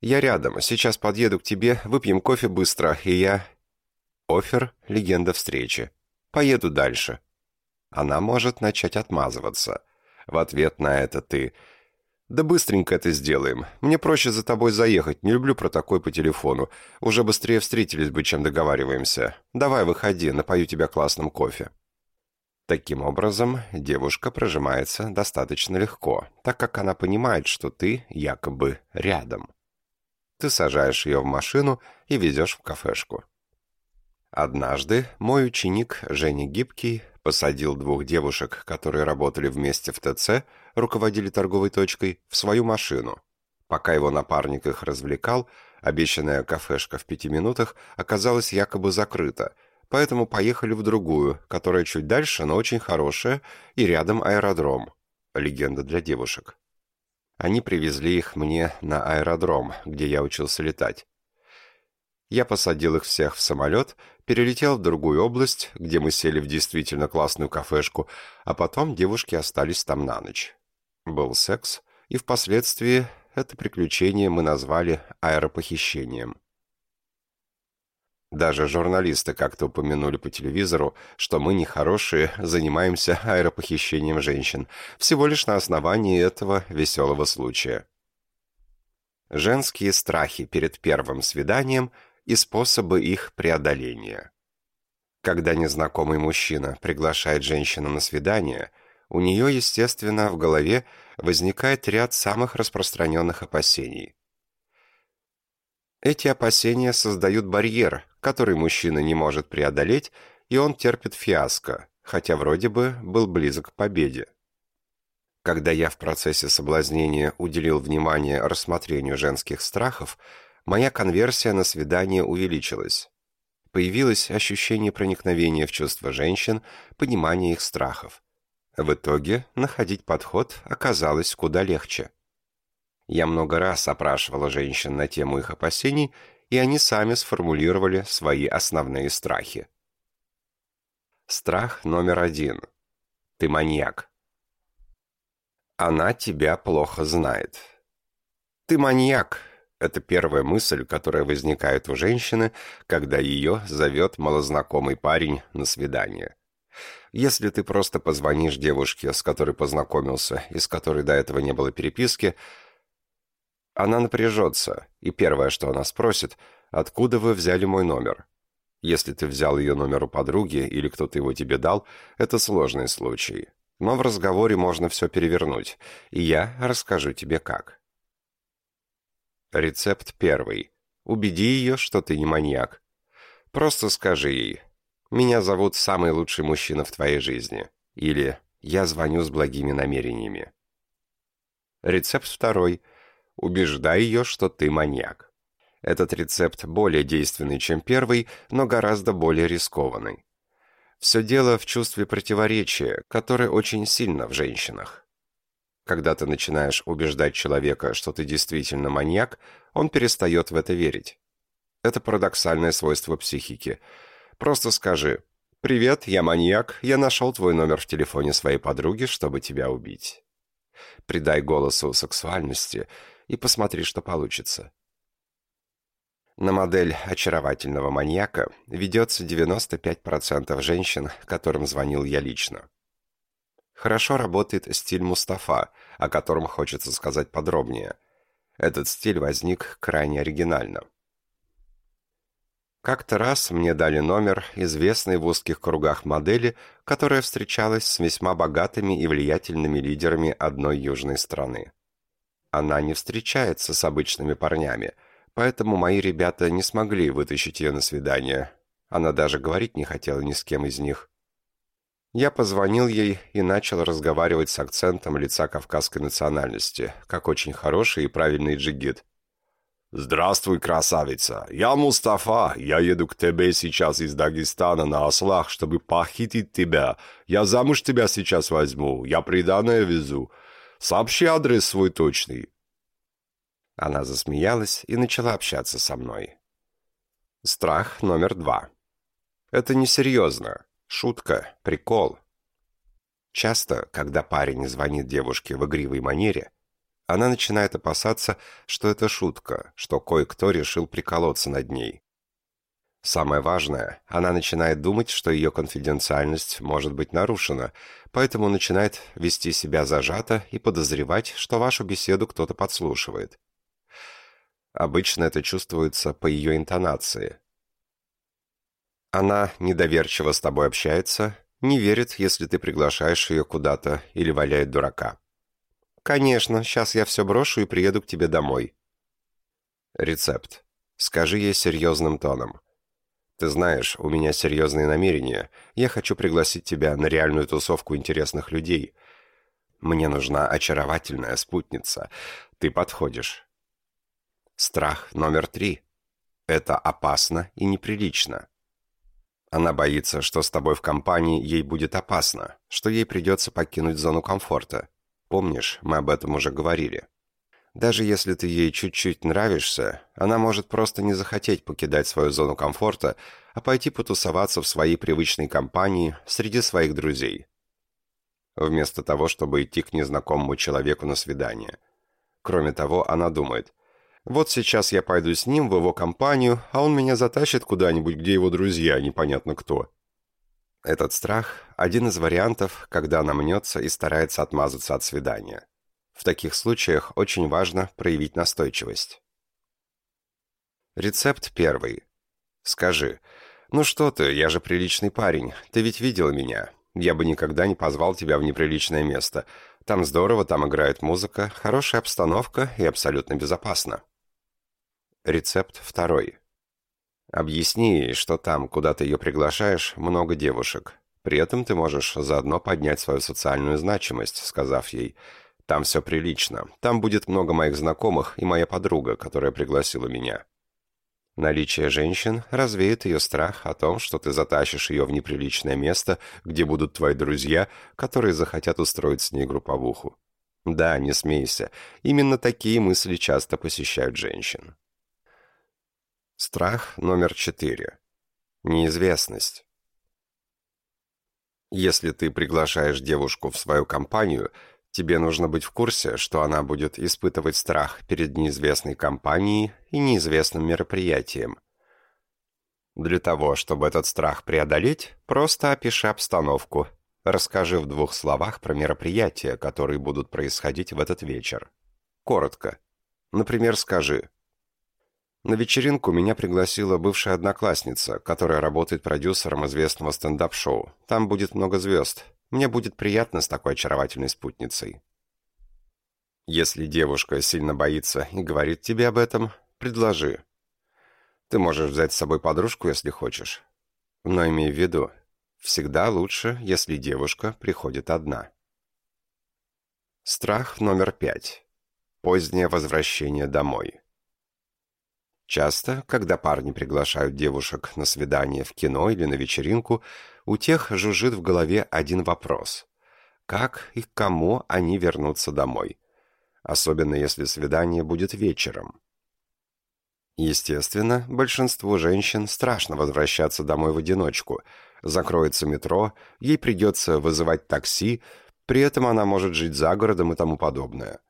«Я рядом, сейчас подъеду к тебе, выпьем кофе быстро, и я...» Офер — легенда встречи. «Поеду дальше». Она может начать отмазываться. В ответ на это ты... «Да быстренько это сделаем. Мне проще за тобой заехать, не люблю про такой по телефону. Уже быстрее встретились бы, чем договариваемся. Давай, выходи, напою тебя классным кофе». Таким образом, девушка прожимается достаточно легко, так как она понимает, что ты якобы рядом. Ты сажаешь ее в машину и везешь в кафешку. Однажды мой ученик Женя Гибкий посадил двух девушек, которые работали вместе в ТЦ, руководили торговой точкой, в свою машину. Пока его напарник их развлекал, обещанная кафешка в пяти минутах оказалась якобы закрыта – поэтому поехали в другую, которая чуть дальше, но очень хорошая, и рядом аэродром. Легенда для девушек. Они привезли их мне на аэродром, где я учился летать. Я посадил их всех в самолет, перелетел в другую область, где мы сели в действительно классную кафешку, а потом девушки остались там на ночь. Был секс, и впоследствии это приключение мы назвали аэропохищением. Даже журналисты как-то упомянули по телевизору, что мы нехорошие, занимаемся аэропохищением женщин, всего лишь на основании этого веселого случая. Женские страхи перед первым свиданием и способы их преодоления. Когда незнакомый мужчина приглашает женщину на свидание, у нее, естественно, в голове возникает ряд самых распространенных опасений. Эти опасения создают барьер, который мужчина не может преодолеть, и он терпит фиаско, хотя вроде бы был близок к победе. Когда я в процессе соблазнения уделил внимание рассмотрению женских страхов, моя конверсия на свидание увеличилась. Появилось ощущение проникновения в чувства женщин, понимание их страхов. В итоге находить подход оказалось куда легче. Я много раз опрашивала женщин на тему их опасений, и они сами сформулировали свои основные страхи. Страх номер один. Ты маньяк. Она тебя плохо знает. Ты маньяк. Это первая мысль, которая возникает у женщины, когда ее зовет малознакомый парень на свидание. Если ты просто позвонишь девушке, с которой познакомился и с которой до этого не было переписки, она напряжется, и первое, что она спросит, откуда вы взяли мой номер? Если ты взял ее номер у подруги или кто-то его тебе дал, это сложный случай. Но в разговоре можно все перевернуть, и я расскажу тебе как. Рецепт первый. Убеди ее, что ты не маньяк. Просто скажи ей «Меня зовут самый лучший мужчина в твоей жизни» или «Я звоню с благими намерениями». Рецепт второй – Убеждай ее, что ты маньяк. Этот рецепт более действенный, чем первый, но гораздо более рискованный. Все дело в чувстве противоречия, которое очень сильно в женщинах. Когда ты начинаешь убеждать человека, что ты действительно маньяк, он перестает в это верить. Это парадоксальное свойство психики. Просто скажи «Привет, я маньяк, я нашел твой номер в телефоне своей подруги, чтобы тебя убить». Придай голосу сексуальности – и посмотри, что получится. На модель очаровательного маньяка ведется 95% женщин, которым звонил я лично. хорошо работает стиль Мустафа, о котором хочется сказать подробнее. Этот стиль возник крайне оригинально. Как-то раз мне дали номер известной в узких кругах модели, которая встречалась с весьма богатыми и влиятельными лидерами одной южной страны. Она не встречается с обычными парнями, поэтому мои ребята не смогли вытащить ее на свидание. Она даже говорить не хотела ни с кем из них. Я позвонил ей и начал разговаривать с акцентом лица кавказской национальности, как очень хороший и правильный джигит. «Здравствуй, красавица! Я Мустафа. Я еду к тебе сейчас из Дагестана на ослах, чтобы похитить тебя. Я замуж тебя сейчас возьму. Я приданное везу. Сообщи адрес свой точный». Она засмеялась и начала общаться со мной. Страх номер два. Это несерьезно. Шутка, прикол. Часто, когда парень звонит девушке в игривой манере, она начинает опасаться, что это шутка, что кое-кто решил приколоться над ней. Самое важное, она начинает думать, что ее конфиденциальность может быть нарушена, поэтому начинает вести себя зажато и подозревать, что вашу беседу кто-то подслушивает. Обычно это чувствуется по ее интонации, она недоверчиво с тобой общается, не верит, если ты приглашаешь ее куда-то или валяет дурака. «Конечно, сейчас я все брошу и приеду к тебе домой». Рецепт. Скажи ей серьезным тоном. «Ты знаешь, у меня серьезные намерения. Я хочу пригласить тебя на реальную тусовку интересных людей. Мне нужна очаровательная спутница. Ты подходишь». Страх номер три. Это опасно и неприлично. Она боится, что с тобой в компании ей будет опасно, что ей придется покинуть зону комфорта. Помнишь, мы об этом уже говорили. Даже если ты ей чуть-чуть нравишься, она может просто не захотеть покидать свою зону комфорта, а пойти потусоваться в своей привычной компании среди своих друзей. Вместо того, чтобы идти к незнакомому человеку на свидание. Кроме того, она думает, вот сейчас я пойду с ним в его компанию, а он меня затащит куда-нибудь, где его друзья, непонятно кто. Этот страх – один из вариантов, когда она мнется и старается отмазаться от свидания. В таких случаях очень важно проявить настойчивость. Рецепт первый. Скажи, «Ну что ты, я же приличный парень, ты ведь видел меня. Я бы никогда не позвал тебя в неприличное место. Там здорово, там играет музыка, хорошая обстановка и абсолютно безопасно». Рецепт второй. Объясни ей, что там, куда ты ее приглашаешь, много девушек. При этом ты можешь заодно поднять свою социальную значимость, сказав ей «Там все прилично. Там будет много моих знакомых и моя подруга, которая пригласила меня». Наличие женщин развеет ее страх о том, что ты затащишь ее в неприличное место, где будут твои друзья, которые захотят устроить с ней групповуху. Да, не смейся, именно такие мысли часто посещают женщин. Страх номер четыре. Неизвестность. Если ты приглашаешь девушку в свою компанию, тебе нужно быть в курсе, что она будет испытывать страх перед неизвестной компанией и неизвестным мероприятием. Для того, чтобы этот страх преодолеть, просто опиши обстановку. Расскажи в двух словах про мероприятия, которые будут происходить в этот вечер. Коротко. Например, скажи на вечеринку меня пригласила бывшая одноклассница, которая работает продюсером известного стендап-шоу. Там будет много звезд. Мне будет приятно с такой очаровательной спутницей. Если девушка сильно боится и говорит тебе об этом, предложи. Ты можешь взять с собой подружку, если хочешь. Но имей в виду, всегда лучше, если девушка приходит одна. Страх номер пять. Позднее возвращение домой. Часто, когда парни приглашают девушек на свидание в кино или на вечеринку, у тех жужжит в голове один вопрос. Как и к кому они вернутся домой? Особенно если свидание будет вечером. Естественно, большинству женщин страшно возвращаться домой в одиночку. Закроется метро, ей придется вызывать такси, при этом она может жить за городом и тому подобное.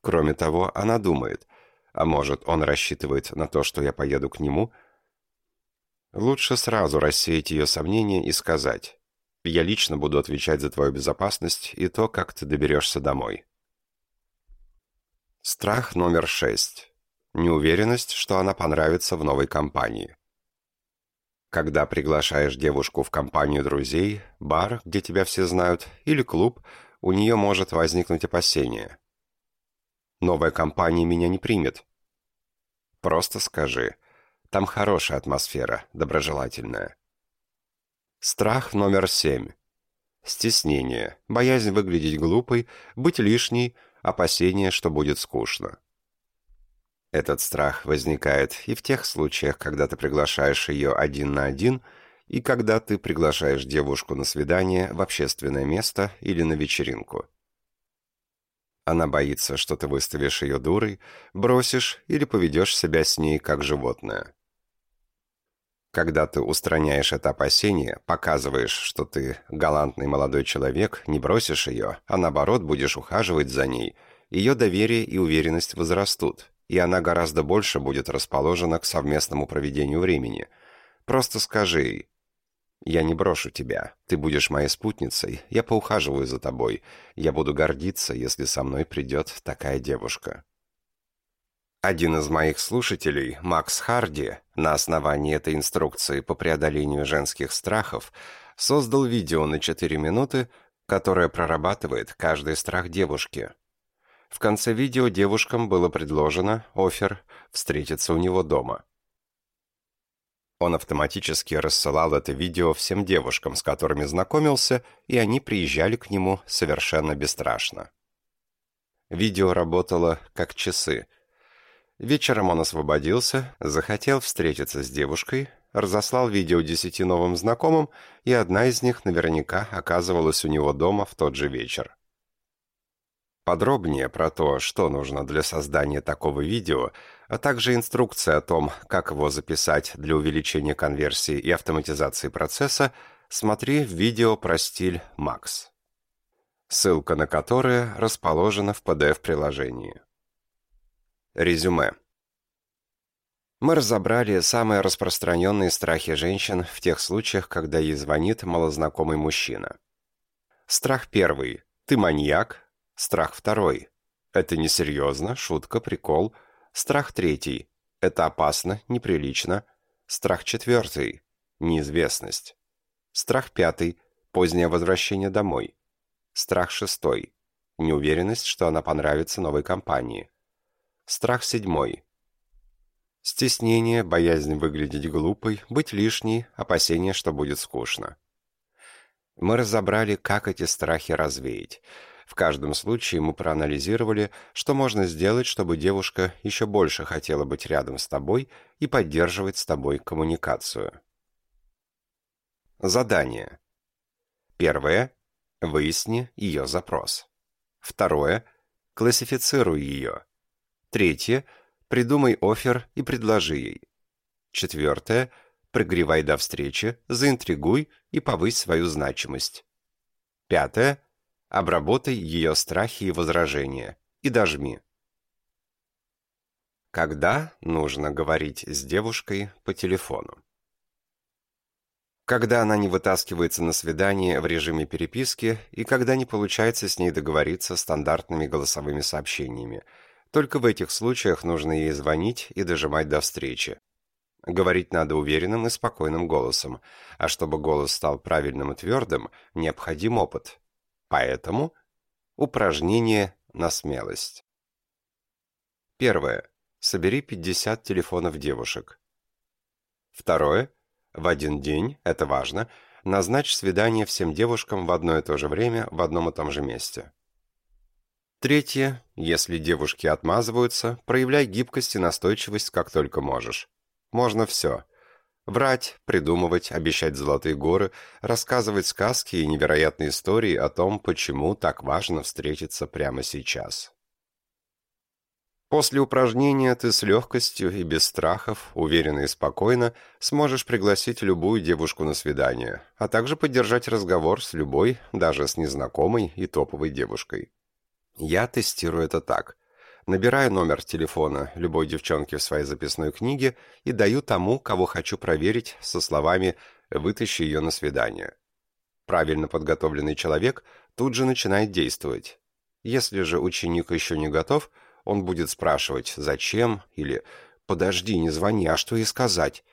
Кроме того, она думает – а может, он рассчитывает на то, что я поеду к нему? Лучше сразу рассеять ее сомнения и сказать. Я лично буду отвечать за твою безопасность и то, как ты доберешься домой. Страх номер шесть. Неуверенность, что она понравится в новой компании. Когда приглашаешь девушку в компанию друзей, бар, где тебя все знают, или клуб, у нее может возникнуть опасение. Новая компания меня не примет. Просто скажи. Там хорошая атмосфера, доброжелательная. Страх номер семь. Стеснение, боязнь выглядеть глупой, быть лишней, опасение, что будет скучно. Этот страх возникает и в тех случаях, когда ты приглашаешь ее один на один, и когда ты приглашаешь девушку на свидание в общественное место или на вечеринку. Она боится, что ты выставишь ее дурой, бросишь или поведешь себя с ней как животное. Когда ты устраняешь это опасение, показываешь, что ты галантный молодой человек, не бросишь ее, а наоборот будешь ухаживать за ней, ее доверие и уверенность возрастут, и она гораздо больше будет расположена к совместному проведению времени. Просто скажи ей, «Я не брошу тебя, ты будешь моей спутницей, я поухаживаю за тобой, я буду гордиться, если со мной придет такая девушка». Один из моих слушателей, Макс Харди, на основании этой инструкции по преодолению женских страхов, создал видео на 4 минуты, которое прорабатывает каждый страх девушки. В конце видео девушкам было предложено, офер, встретиться у него дома. Он автоматически рассылал это видео всем девушкам, с которыми знакомился, и они приезжали к нему совершенно бесстрашно. Видео работало как часы – Вечером он освободился, захотел встретиться с девушкой, разослал видео десяти новым знакомым, и одна из них наверняка оказывалась у него дома в тот же вечер. Подробнее про то, что нужно для создания такого видео, а также инструкция о том, как его записать для увеличения конверсии и автоматизации процесса, смотри в видео про стиль Max. Ссылка на которое расположена в PDF-приложении. Резюме. Мы разобрали самые распространенные страхи женщин в тех случаях, когда ей звонит малознакомый мужчина. Страх первый. Ты маньяк. Страх второй. Это несерьезно, шутка, прикол. Страх третий. Это опасно, неприлично. Страх четвертый. Неизвестность. Страх пятый. Позднее возвращение домой. Страх шестой. Неуверенность, что она понравится новой компании. Страх седьмой. Стеснение, боязнь выглядеть глупой, быть лишней, опасение, что будет скучно. Мы разобрали, как эти страхи развеять. В каждом случае мы проанализировали, что можно сделать, чтобы девушка еще больше хотела быть рядом с тобой и поддерживать с тобой коммуникацию. Задание. Первое. Выясни ее запрос. Второе. Классифицируй ее. Третье. Придумай офер и предложи ей. Четвертое. Прогревай до встречи, заинтригуй и повысь свою значимость. Пятое. Обработай ее страхи и возражения и дожми. Когда нужно говорить с девушкой по телефону? Когда она не вытаскивается на свидание в режиме переписки и когда не получается с ней договориться стандартными голосовыми сообщениями – только в этих случаях нужно ей звонить и дожимать до встречи. Говорить надо уверенным и спокойным голосом, а чтобы голос стал правильным и твердым, необходим опыт. Поэтому упражнение на смелость. Первое. Собери 50 телефонов девушек. Второе. В один день, это важно, назначь свидание всем девушкам в одно и то же время в одном и том же месте. Третье. Если девушки отмазываются, проявляй гибкость и настойчивость как только можешь. Можно все. Врать, придумывать, обещать золотые горы, рассказывать сказки и невероятные истории о том, почему так важно встретиться прямо сейчас. После упражнения ты с легкостью и без страхов, уверенно и спокойно, сможешь пригласить любую девушку на свидание, а также поддержать разговор с любой, даже с незнакомой и топовой девушкой. Я тестирую это так. Набираю номер телефона любой девчонки в своей записной книге и даю тому, кого хочу проверить, со словами «вытащи ее на свидание». Правильно подготовленный человек тут же начинает действовать. Если же ученик еще не готов, он будет спрашивать «зачем?» или «подожди, не звони, а что ей сказать?»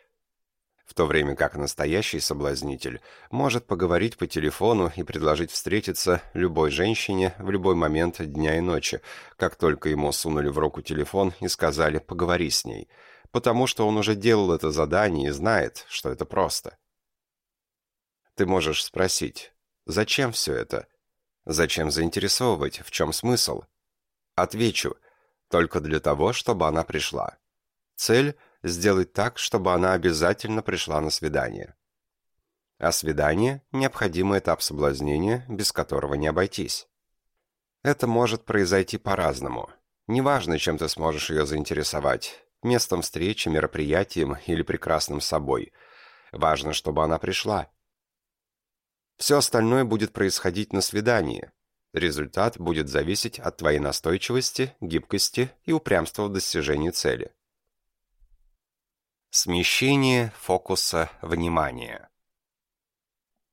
В то время как настоящий соблазнитель может поговорить по телефону и предложить встретиться любой женщине в любой момент дня и ночи, как только ему сунули в руку телефон и сказали «поговори с ней», потому что он уже делал это задание и знает, что это просто. Ты можешь спросить, зачем все это? Зачем заинтересовывать, в чем смысл? Отвечу, только для того, чтобы она пришла. Цель – сделать так, чтобы она обязательно пришла на свидание. А свидание – необходимый этап соблазнения, без которого не обойтись. Это может произойти по-разному. Неважно, чем ты сможешь ее заинтересовать – местом встречи, мероприятием или прекрасным собой. Важно, чтобы она пришла. Все остальное будет происходить на свидании. Результат будет зависеть от твоей настойчивости, гибкости и упрямства в достижении цели. Смещение фокуса внимания.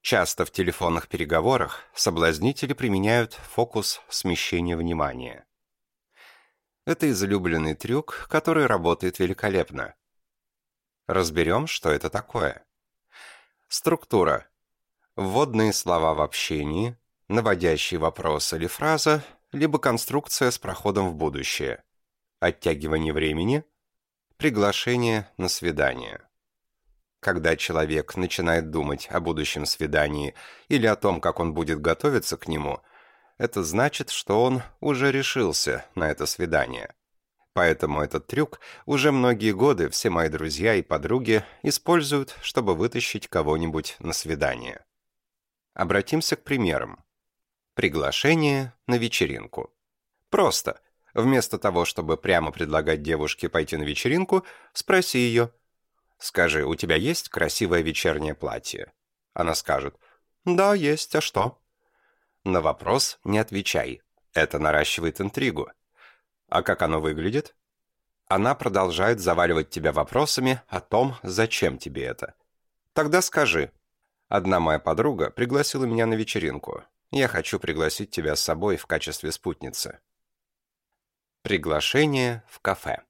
Часто в телефонных переговорах соблазнители применяют фокус смещения внимания. Это излюбленный трюк, который работает великолепно. Разберем, что это такое. Структура. Вводные слова в общении, наводящий вопрос или фраза, либо конструкция с проходом в будущее. Оттягивание времени – Приглашение на свидание. Когда человек начинает думать о будущем свидании или о том, как он будет готовиться к нему, это значит, что он уже решился на это свидание. Поэтому этот трюк уже многие годы все мои друзья и подруги используют, чтобы вытащить кого-нибудь на свидание. Обратимся к примерам. Приглашение на вечеринку. Просто – Вместо того, чтобы прямо предлагать девушке пойти на вечеринку, спроси ее. «Скажи, у тебя есть красивое вечернее платье?» Она скажет «Да, есть, а что?» На вопрос не отвечай. Это наращивает интригу. А как оно выглядит? Она продолжает заваливать тебя вопросами о том, зачем тебе это. Тогда скажи. Одна моя подруга пригласила меня на вечеринку. Я хочу пригласить тебя с собой в качестве спутницы. Приглашение в кафе.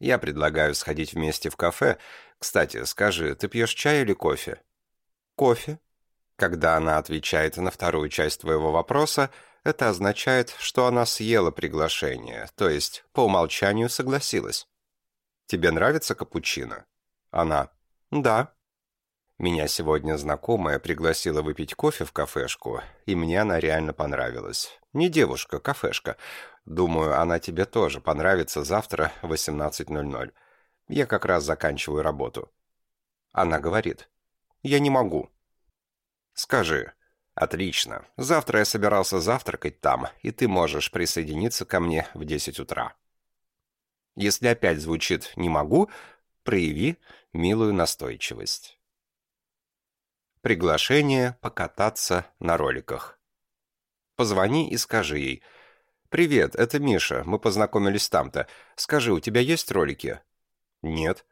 Я предлагаю сходить вместе в кафе. Кстати, скажи, ты пьешь чай или кофе? Кофе. Когда она отвечает на вторую часть твоего вопроса, это означает, что она съела приглашение, то есть по умолчанию согласилась. Тебе нравится капучино? Она. Да. Меня сегодня знакомая пригласила выпить кофе в кафешку, и мне она реально понравилась. Не девушка, кафешка. Думаю, она тебе тоже понравится завтра в 18.00. Я как раз заканчиваю работу. Она говорит. Я не могу. Скажи. Отлично. Завтра я собирался завтракать там, и ты можешь присоединиться ко мне в 10 утра. Если опять звучит «не могу», прояви милую настойчивость. Приглашение покататься на роликах. Позвони и скажи ей – «Привет, это Миша. Мы познакомились там-то. Скажи, у тебя есть ролики?» «Нет».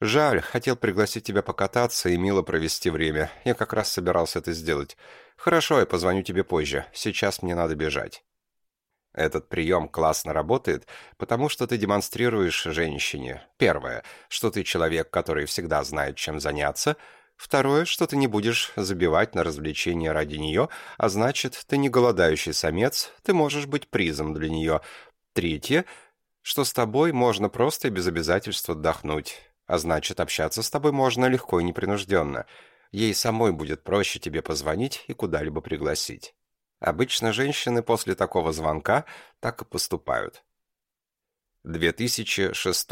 «Жаль, хотел пригласить тебя покататься и мило провести время. Я как раз собирался это сделать. Хорошо, я позвоню тебе позже. Сейчас мне надо бежать». Этот прием классно работает, потому что ты демонстрируешь женщине, первое, что ты человек, который всегда знает, чем заняться – Второе, что ты не будешь забивать на развлечения ради нее, а значит, ты не голодающий самец, ты можешь быть призом для нее. Третье, что с тобой можно просто и без обязательств отдохнуть, а значит, общаться с тобой можно легко и непринужденно. Ей самой будет проще тебе позвонить и куда-либо пригласить. Обычно женщины после такого звонка так и поступают. 2006.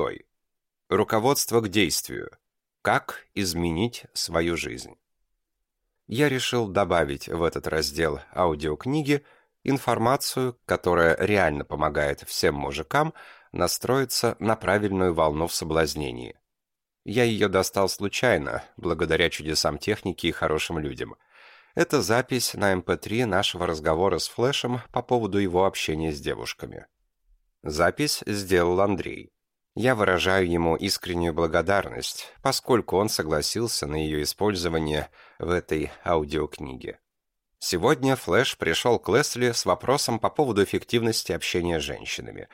Руководство к действию. Как изменить свою жизнь? Я решил добавить в этот раздел аудиокниги информацию, которая реально помогает всем мужикам настроиться на правильную волну в соблазнении. Я ее достал случайно, благодаря чудесам техники и хорошим людям. Это запись на MP3 эм нашего разговора с Флэшем по поводу его общения с девушками. Запись сделал Андрей. Я выражаю ему искреннюю благодарность, поскольку он согласился на ее использование в этой аудиокниге. Сегодня Флэш пришел к Лесли с вопросом по поводу эффективности общения с женщинами.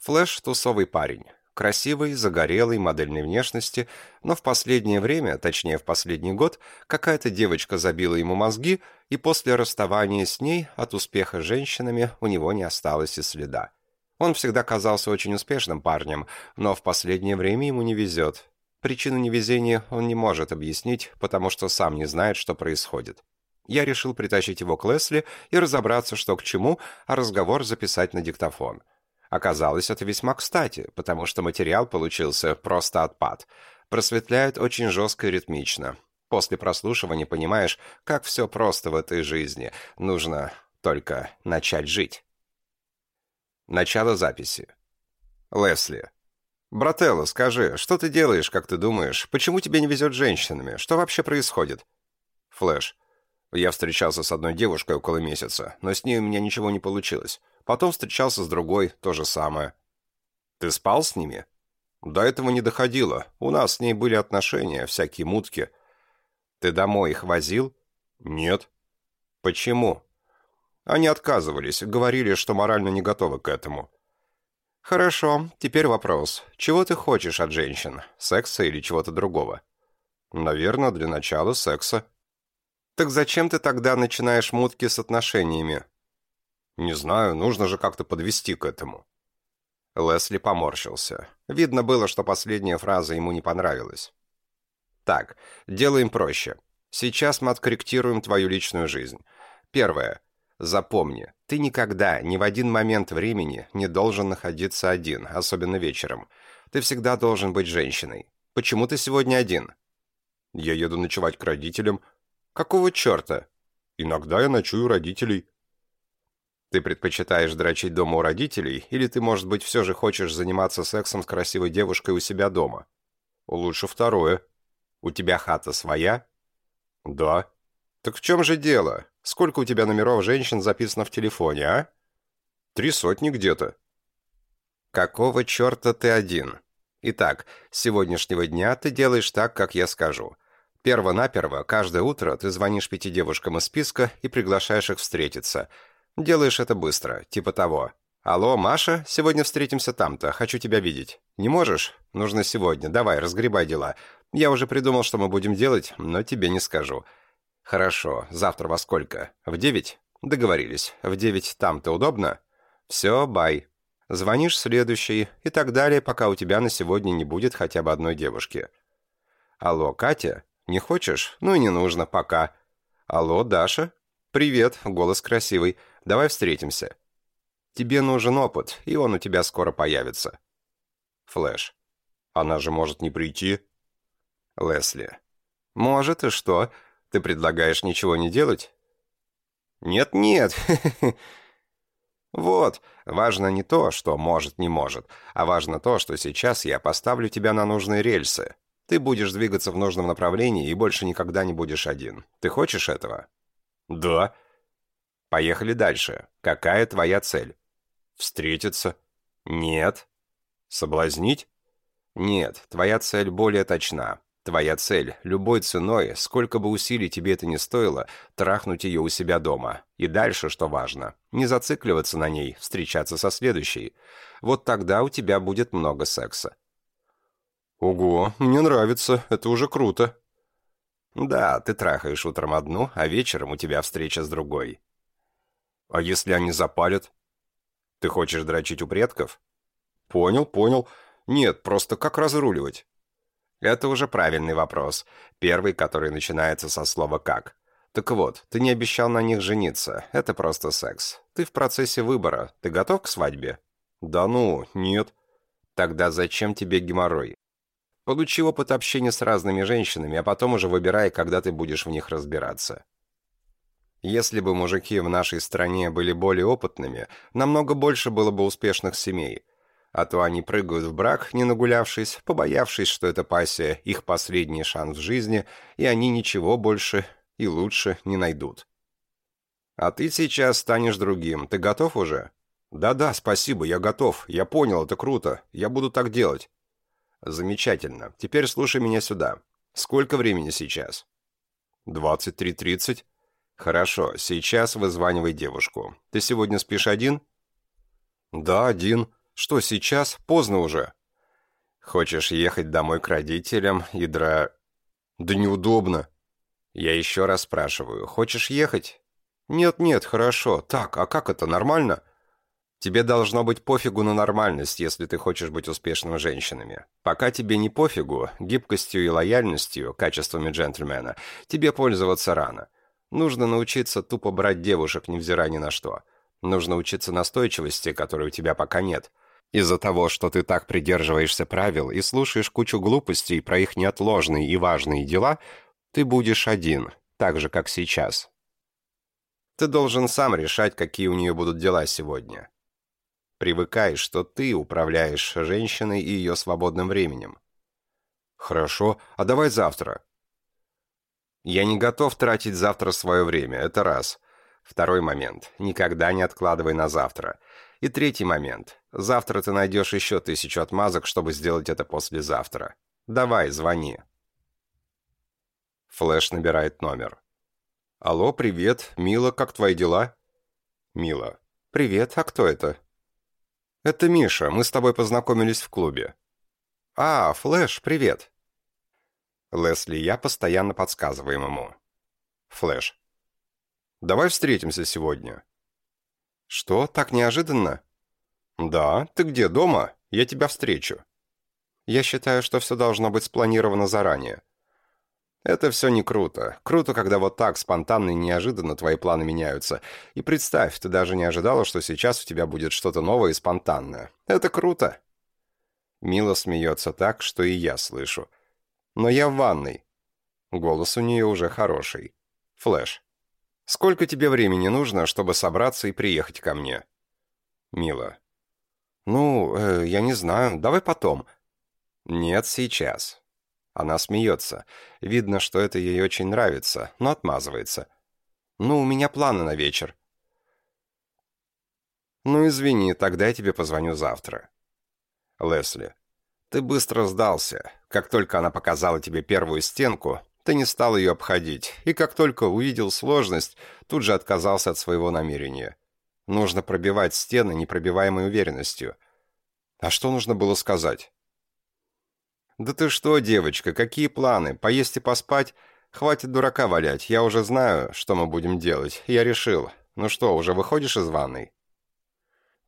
Флэш – тусовый парень, красивый, загорелый, модельной внешности, но в последнее время, точнее в последний год, какая-то девочка забила ему мозги, и после расставания с ней от успеха с женщинами у него не осталось и следа. Он всегда казался очень успешным парнем, но в последнее время ему не везет. Причину невезения он не может объяснить, потому что сам не знает, что происходит. Я решил притащить его к Лесли и разобраться, что к чему, а разговор записать на диктофон. Оказалось, это весьма кстати, потому что материал получился просто отпад. Просветляет очень жестко и ритмично. После прослушивания понимаешь, как все просто в этой жизни. Нужно только начать жить. Начало записи. Лесли. «Брателло, скажи, что ты делаешь, как ты думаешь? Почему тебе не везет женщинами? Что вообще происходит?» Флэш. Я встречался с одной девушкой около месяца, но с ней у меня ничего не получилось. Потом встречался с другой, то же самое. «Ты спал с ними?» «До этого не доходило. У нас с ней были отношения, всякие мутки». «Ты домой их возил?» «Нет». «Почему?» Они отказывались, говорили, что морально не готовы к этому. «Хорошо, теперь вопрос. Чего ты хочешь от женщин? Секса или чего-то другого?» «Наверное, для начала секса». «Так зачем ты тогда начинаешь мутки с отношениями?» «Не знаю, нужно же как-то подвести к этому». Лесли поморщился. Видно было, что последняя фраза ему не понравилась. «Так, делаем проще. Сейчас мы откорректируем твою личную жизнь. Первое. Запомни, ты никогда, ни в один момент времени не должен находиться один, особенно вечером. Ты всегда должен быть женщиной. Почему ты сегодня один? Я еду ночевать к родителям. Какого черта? Иногда я ночую родителей. Ты предпочитаешь дрочить дома у родителей, или ты, может быть, все же хочешь заниматься сексом с красивой девушкой у себя дома? Лучше второе. У тебя хата своя? Да. Так в чем же дело? Сколько у тебя номеров женщин записано в телефоне, а? Три сотни где-то. Какого черта ты один? Итак, с сегодняшнего дня ты делаешь так, как я скажу. Перво-наперво, каждое утро ты звонишь пяти девушкам из списка и приглашаешь их встретиться. Делаешь это быстро, типа того. «Алло, Маша, сегодня встретимся там-то, хочу тебя видеть». «Не можешь? Нужно сегодня, давай, разгребай дела. Я уже придумал, что мы будем делать, но тебе не скажу. «Хорошо. Завтра во сколько? В девять?» «Договорились. В девять там-то удобно?» «Все, бай. Звонишь следующий и так далее, пока у тебя на сегодня не будет хотя бы одной девушки». «Алло, Катя? Не хочешь? Ну и не нужно, пока». «Алло, Даша? Привет, голос красивый. Давай встретимся». «Тебе нужен опыт, и он у тебя скоро появится». Флэш. «Она же может не прийти?» Лесли. «Может, и что? Ты предлагаешь ничего не делать? Нет-нет. Вот, важно не то, что может, не может, а важно то, что сейчас я поставлю тебя на нужные рельсы. Ты будешь двигаться в нужном направлении и больше никогда не будешь один. Ты хочешь этого? Да. Поехали дальше. Какая твоя цель? Встретиться? Нет. Соблазнить? Нет, твоя цель более точна. Твоя цель, любой ценой, сколько бы усилий тебе это ни стоило, трахнуть ее у себя дома. И дальше, что важно, не зацикливаться на ней, встречаться со следующей. Вот тогда у тебя будет много секса. Ого, мне нравится, это уже круто. Да, ты трахаешь утром одну, а вечером у тебя встреча с другой. А если они запалят? Ты хочешь дрочить у предков? Понял, понял. Нет, просто как разруливать? Это уже правильный вопрос. Первый, который начинается со слова «как». Так вот, ты не обещал на них жениться. Это просто секс. Ты в процессе выбора. Ты готов к свадьбе? Да ну, нет. Тогда зачем тебе геморрой? Получи опыт общения с разными женщинами, а потом уже выбирай, когда ты будешь в них разбираться. Если бы мужики в нашей стране были более опытными, намного больше было бы успешных семей – а то они прыгают в брак, не нагулявшись, побоявшись, что это пассия их последний шанс в жизни, и они ничего больше и лучше не найдут. А ты сейчас станешь другим. Ты готов уже? Да-да, спасибо, я готов. Я понял, это круто. Я буду так делать. Замечательно. Теперь слушай меня сюда. Сколько времени сейчас? Двадцать три тридцать. Хорошо, сейчас вызванивай девушку. Ты сегодня спишь один? Да, один. Что, сейчас? Поздно уже. Хочешь ехать домой к родителям и дра... Да неудобно. Я еще раз спрашиваю, хочешь ехать? Нет-нет, хорошо. Так, а как это, нормально? Тебе должно быть пофигу на нормальность, если ты хочешь быть успешным женщинами. Пока тебе не пофигу, гибкостью и лояльностью, качествами джентльмена, тебе пользоваться рано. Нужно научиться тупо брать девушек, невзирая ни на что. Нужно учиться настойчивости, которой у тебя пока нет. Из-за того, что ты так придерживаешься правил и слушаешь кучу глупостей про их неотложные и важные дела, ты будешь один, так же, как сейчас. Ты должен сам решать, какие у нее будут дела сегодня. Привыкай, что ты управляешь женщиной и ее свободным временем. Хорошо, а давай завтра. Я не готов тратить завтра свое время, это раз. Второй момент. Никогда не откладывай на завтра. И третий момент. Завтра ты найдешь еще тысячу отмазок, чтобы сделать это послезавтра. Давай, звони. Флэш набирает номер. «Алло, привет. Мила, как твои дела?» «Мила. Привет, а кто это?» «Это Миша. Мы с тобой познакомились в клубе». «А, Флэш, привет». Лесли я постоянно подсказываем ему. Флэш. «Давай встретимся сегодня». «Что, так неожиданно?» «Да, ты где, дома? Я тебя встречу». «Я считаю, что все должно быть спланировано заранее». «Это все не круто. Круто, когда вот так, спонтанно и неожиданно твои планы меняются. И представь, ты даже не ожидала, что сейчас у тебя будет что-то новое и спонтанное. Это круто!» Мила смеется так, что и я слышу. Но я в ванной. Голос у нее уже хороший. Флэш. Сколько тебе времени нужно, чтобы собраться и приехать ко мне? Мила. Ну, э, я не знаю. Давай потом. Нет, сейчас. Она смеется. Видно, что это ей очень нравится, но отмазывается. Ну, у меня планы на вечер. Ну, извини, тогда я тебе позвоню завтра. Лесли. Ты быстро сдался. Как только она показала тебе первую стенку, ты не стал ее обходить, и как только увидел сложность, тут же отказался от своего намерения. Нужно пробивать стены непробиваемой уверенностью. А что нужно было сказать? «Да ты что, девочка, какие планы? Поесть и поспать? Хватит дурака валять, я уже знаю, что мы будем делать. Я решил. Ну что, уже выходишь из ванной?»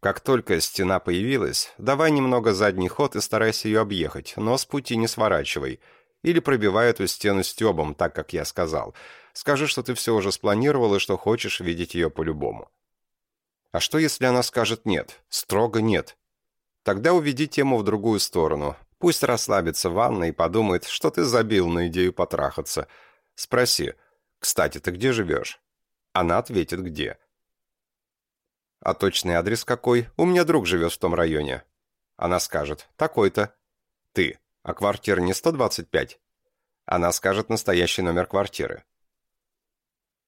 Как только стена появилась, давай немного задний ход и старайся ее объехать, но с пути не сворачивай. Или пробивай эту стену стебом, так как я сказал. Скажи, что ты все уже спланировал и что хочешь видеть ее по-любому. А что, если она скажет «нет»? Строго «нет». Тогда уведи тему в другую сторону. Пусть расслабится в ванной и подумает, что ты забил на идею потрахаться. Спроси «Кстати, ты где живешь?» Она ответит «Где?» А точный адрес какой? У меня друг живет в том районе. Она скажет, такой-то. Ты. А квартира не 125? Она скажет настоящий номер квартиры.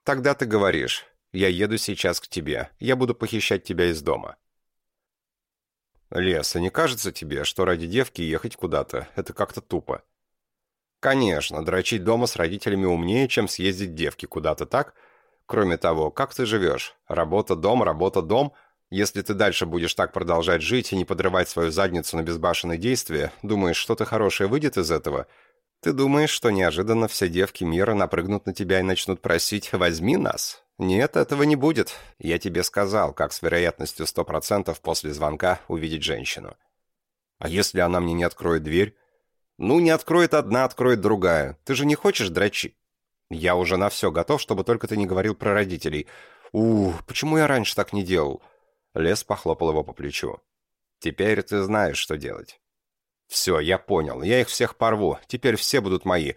Тогда ты говоришь, я еду сейчас к тебе, я буду похищать тебя из дома. Леса, не кажется тебе, что ради девки ехать куда-то, это как-то тупо? Конечно, дрочить дома с родителями умнее, чем съездить девки куда-то, так? Кроме того, как ты живешь? Работа, дом, работа, дом. Если ты дальше будешь так продолжать жить и не подрывать свою задницу на безбашенные действия, думаешь, что-то хорошее выйдет из этого? Ты думаешь, что неожиданно все девки мира напрыгнут на тебя и начнут просить «возьми нас»? Нет, этого не будет. Я тебе сказал, как с вероятностью 100% после звонка увидеть женщину. А если она мне не откроет дверь? Ну, не откроет одна, откроет другая. Ты же не хочешь дрочить? Я уже на все готов, чтобы только ты не говорил про родителей. Ух, почему я раньше так не делал? Лес похлопал его по плечу. Теперь ты знаешь, что делать. Все, я понял. Я их всех порву. Теперь все будут мои.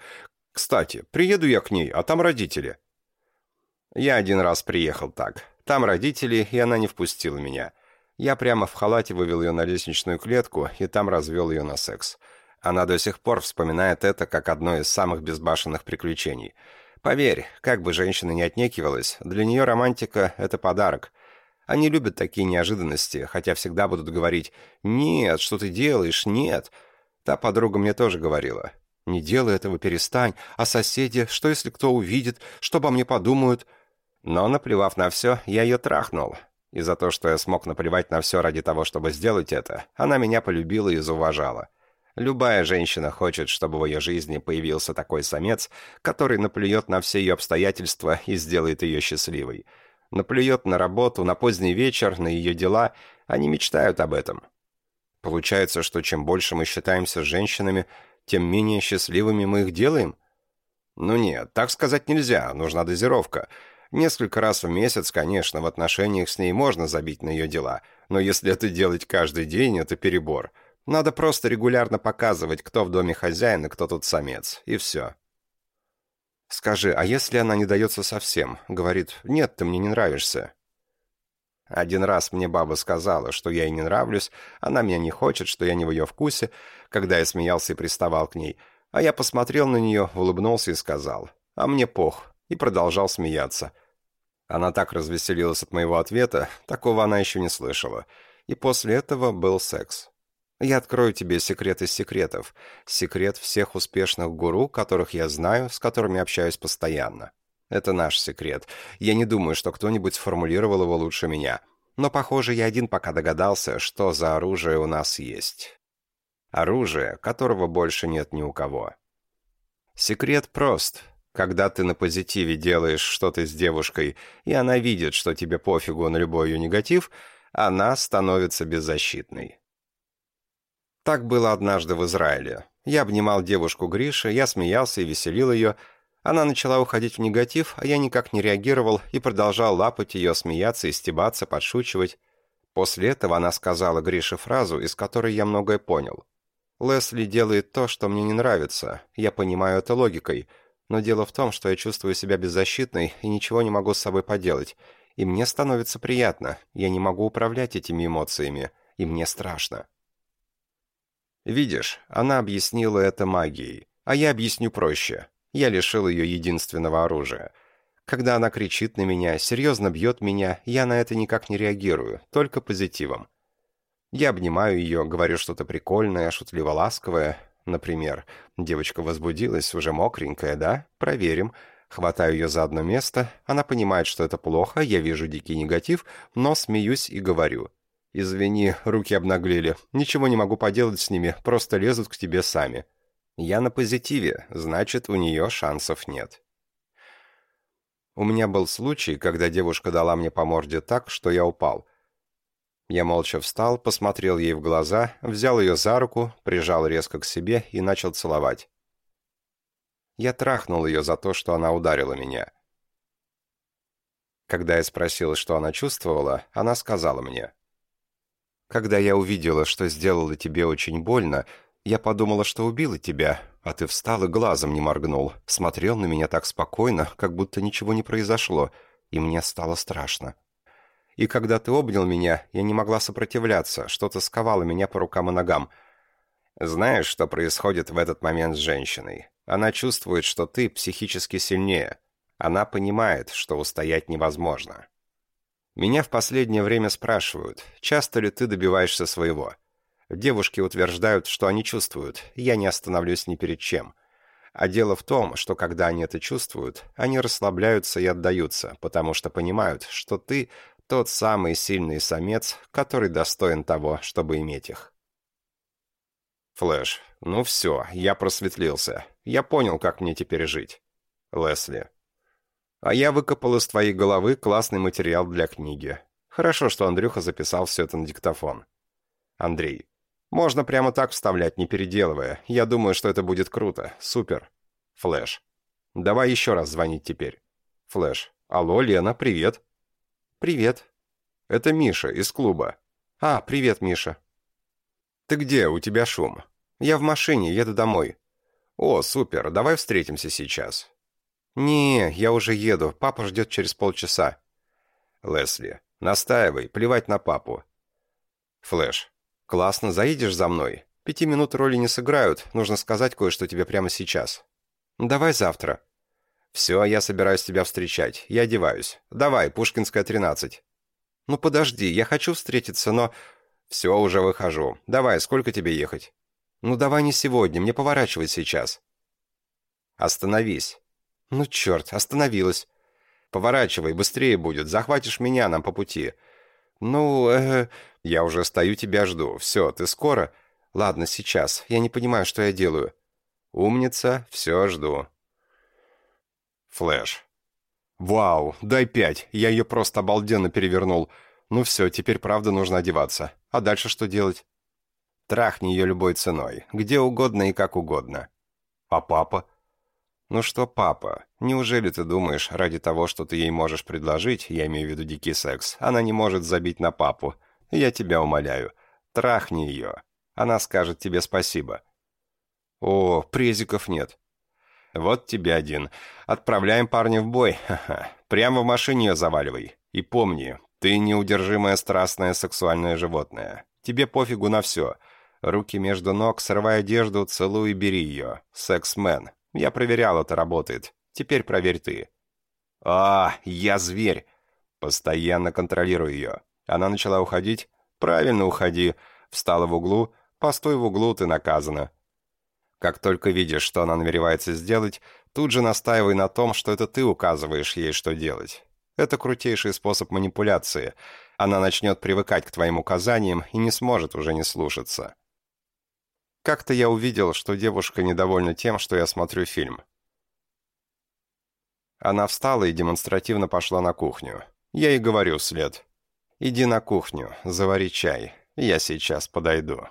Кстати, приеду я к ней, а там родители. Я один раз приехал так. Там родители, и она не впустила меня. Я прямо в халате вывел ее на лестничную клетку и там развел ее на секс. Она до сих пор вспоминает это как одно из самых безбашенных приключений — Поверь, как бы женщина не отнекивалась, для нее романтика — это подарок. Они любят такие неожиданности, хотя всегда будут говорить «Нет, что ты делаешь? Нет». Та подруга мне тоже говорила. «Не делай этого, перестань. А соседи? Что, если кто увидит? Что обо мне подумают?» Но, наплевав на все, я ее трахнул. И за то, что я смог наплевать на все ради того, чтобы сделать это, она меня полюбила и зауважала. Любая женщина хочет, чтобы в ее жизни появился такой самец, который наплюет на все ее обстоятельства и сделает ее счастливой. Наплюет на работу, на поздний вечер, на ее дела. Они мечтают об этом. Получается, что чем больше мы считаемся женщинами, тем менее счастливыми мы их делаем? Ну нет, так сказать нельзя, нужна дозировка. Несколько раз в месяц, конечно, в отношениях с ней можно забить на ее дела, но если это делать каждый день, это перебор. Надо просто регулярно показывать, кто в доме хозяин и кто тут самец, и все. Скажи, а если она не дается совсем? Говорит, нет, ты мне не нравишься. Один раз мне баба сказала, что я ей не нравлюсь, она меня не хочет, что я не в ее вкусе, когда я смеялся и приставал к ней. А я посмотрел на нее, улыбнулся и сказал, а мне пох, и продолжал смеяться. Она так развеселилась от моего ответа, такого она еще не слышала. И после этого был секс. Я открою тебе секрет из секретов. Секрет всех успешных гуру, которых я знаю, с которыми общаюсь постоянно. Это наш секрет. Я не думаю, что кто-нибудь сформулировал его лучше меня. Но, похоже, я один пока догадался, что за оружие у нас есть. Оружие, которого больше нет ни у кого. Секрет прост. Когда ты на позитиве делаешь что-то с девушкой, и она видит, что тебе пофигу на любой ее негатив, она становится беззащитной. Так было однажды в Израиле. Я обнимал девушку Гриши, я смеялся и веселил ее, она начала уходить в негатив, а я никак не реагировал и продолжал лапать ее, смеяться, истебаться, подшучивать. После этого она сказала Грише фразу, из которой я многое понял. «Лесли делает то, что мне не нравится. Я понимаю это логикой. Но дело в том, что я чувствую себя беззащитной и ничего не могу с собой поделать. И мне становится приятно. Я не могу управлять этими эмоциями. И мне страшно». Видишь, она объяснила это магией. А я объясню проще. Я лишил ее единственного оружия. Когда она кричит на меня, серьезно бьет меня, я на это никак не реагирую, только позитивом. Я обнимаю ее, говорю что-то прикольное, шутливо-ласковое. Например, девочка возбудилась, уже мокренькая, да? Проверим. Хватаю ее за одно место, она понимает, что это плохо, я вижу дикий негатив, но смеюсь и говорю. «Извини, руки обнаглели. Ничего не могу поделать с ними, просто лезут к тебе сами». Я на позитиве, значит, у нее шансов нет. У меня был случай, когда девушка дала мне по морде так, что я упал. Я молча встал, посмотрел ей в глаза, взял ее за руку, прижал резко к себе и начал целовать. Я трахнул ее за то, что она ударила меня. Когда я спросил, что она чувствовала, она сказала мне. «Когда я увидела, что сделала тебе очень больно, я подумала, что убила тебя, а ты встал и глазом не моргнул, смотрел на меня так спокойно, как будто ничего не произошло, и мне стало страшно. И когда ты обнял меня, я не могла сопротивляться, что-то сковало меня по рукам и ногам. Знаешь, что происходит в этот момент с женщиной? Она чувствует, что ты психически сильнее. Она понимает, что устоять невозможно. Меня в последнее время спрашивают, часто ли ты добиваешься своего – Девушки утверждают, что они чувствуют, я не остановлюсь ни перед чем. А дело в том, что когда они это чувствуют, они расслабляются и отдаются, потому что понимают, что ты тот самый сильный самец, который достоин того, чтобы иметь их. Флэш. Ну все, я просветлился. Я понял, как мне теперь жить. Лесли. А я выкопал из твоей головы классный материал для книги. Хорошо, что Андрюха записал все это на диктофон. Андрей. Можно прямо так вставлять, не переделывая. Я думаю, что это будет круто. Супер. Флэш. Давай еще раз звонить теперь. Флэш. Алло, Лена, привет. Привет. Это Миша из клуба. А, привет, Миша. Ты где? У тебя шум. Я в машине, еду домой. О, супер, давай встретимся сейчас. Не, я уже еду, папа ждет через полчаса. Лесли. Настаивай, плевать на папу. Флэш. «Классно, заедешь за мной? Пяти минут роли не сыграют, нужно сказать кое-что тебе прямо сейчас». «Давай завтра». «Все, я собираюсь тебя встречать. Я одеваюсь. Давай, Пушкинская, 13». «Ну подожди, я хочу встретиться, но...» «Все, уже выхожу. Давай, сколько тебе ехать?» «Ну давай не сегодня, мне поворачивать сейчас». «Остановись». «Ну черт, остановилась». «Поворачивай, быстрее будет, захватишь меня нам по пути». «Ну, э, я уже стою, тебя жду. Все, ты скоро?» «Ладно, сейчас. Я не понимаю, что я делаю». «Умница, все, жду». Флэш. «Вау, дай пять. Я ее просто обалденно перевернул. Ну все, теперь правда нужно одеваться. А дальше что делать?» «Трахни ее любой ценой. Где угодно и как угодно». «А папа?» «Ну что, папа, неужели ты думаешь, ради того, что ты ей можешь предложить, я имею в виду дикий секс, она не может забить на папу? Я тебя умоляю, трахни ее. Она скажет тебе спасибо». «О, презиков нет». «Вот тебе один. Отправляем парня в бой. Ха-ха. Прямо в машине ее заваливай. И помни, ты неудержимое страстное сексуальное животное. Тебе пофигу на все. Руки между ног, срывай одежду, целуй и бери ее. Секс-мен. Я проверял, это работает. Теперь проверь ты. А, я зверь. Постоянно контролирую ее. Она начала уходить. Правильно уходи. Встала в углу. Постой в углу, ты наказана. Как только видишь, что она намеревается сделать, тут же настаивай на том, что это ты указываешь ей, что делать. Это крутейший способ манипуляции. Она начнет привыкать к твоим указаниям и не сможет уже не слушаться. Как-то я увидел, что девушка недовольна тем, что я смотрю фильм. Она встала и демонстративно пошла на кухню. Я ей говорю вслед. «Иди на кухню, завари чай, я сейчас подойду».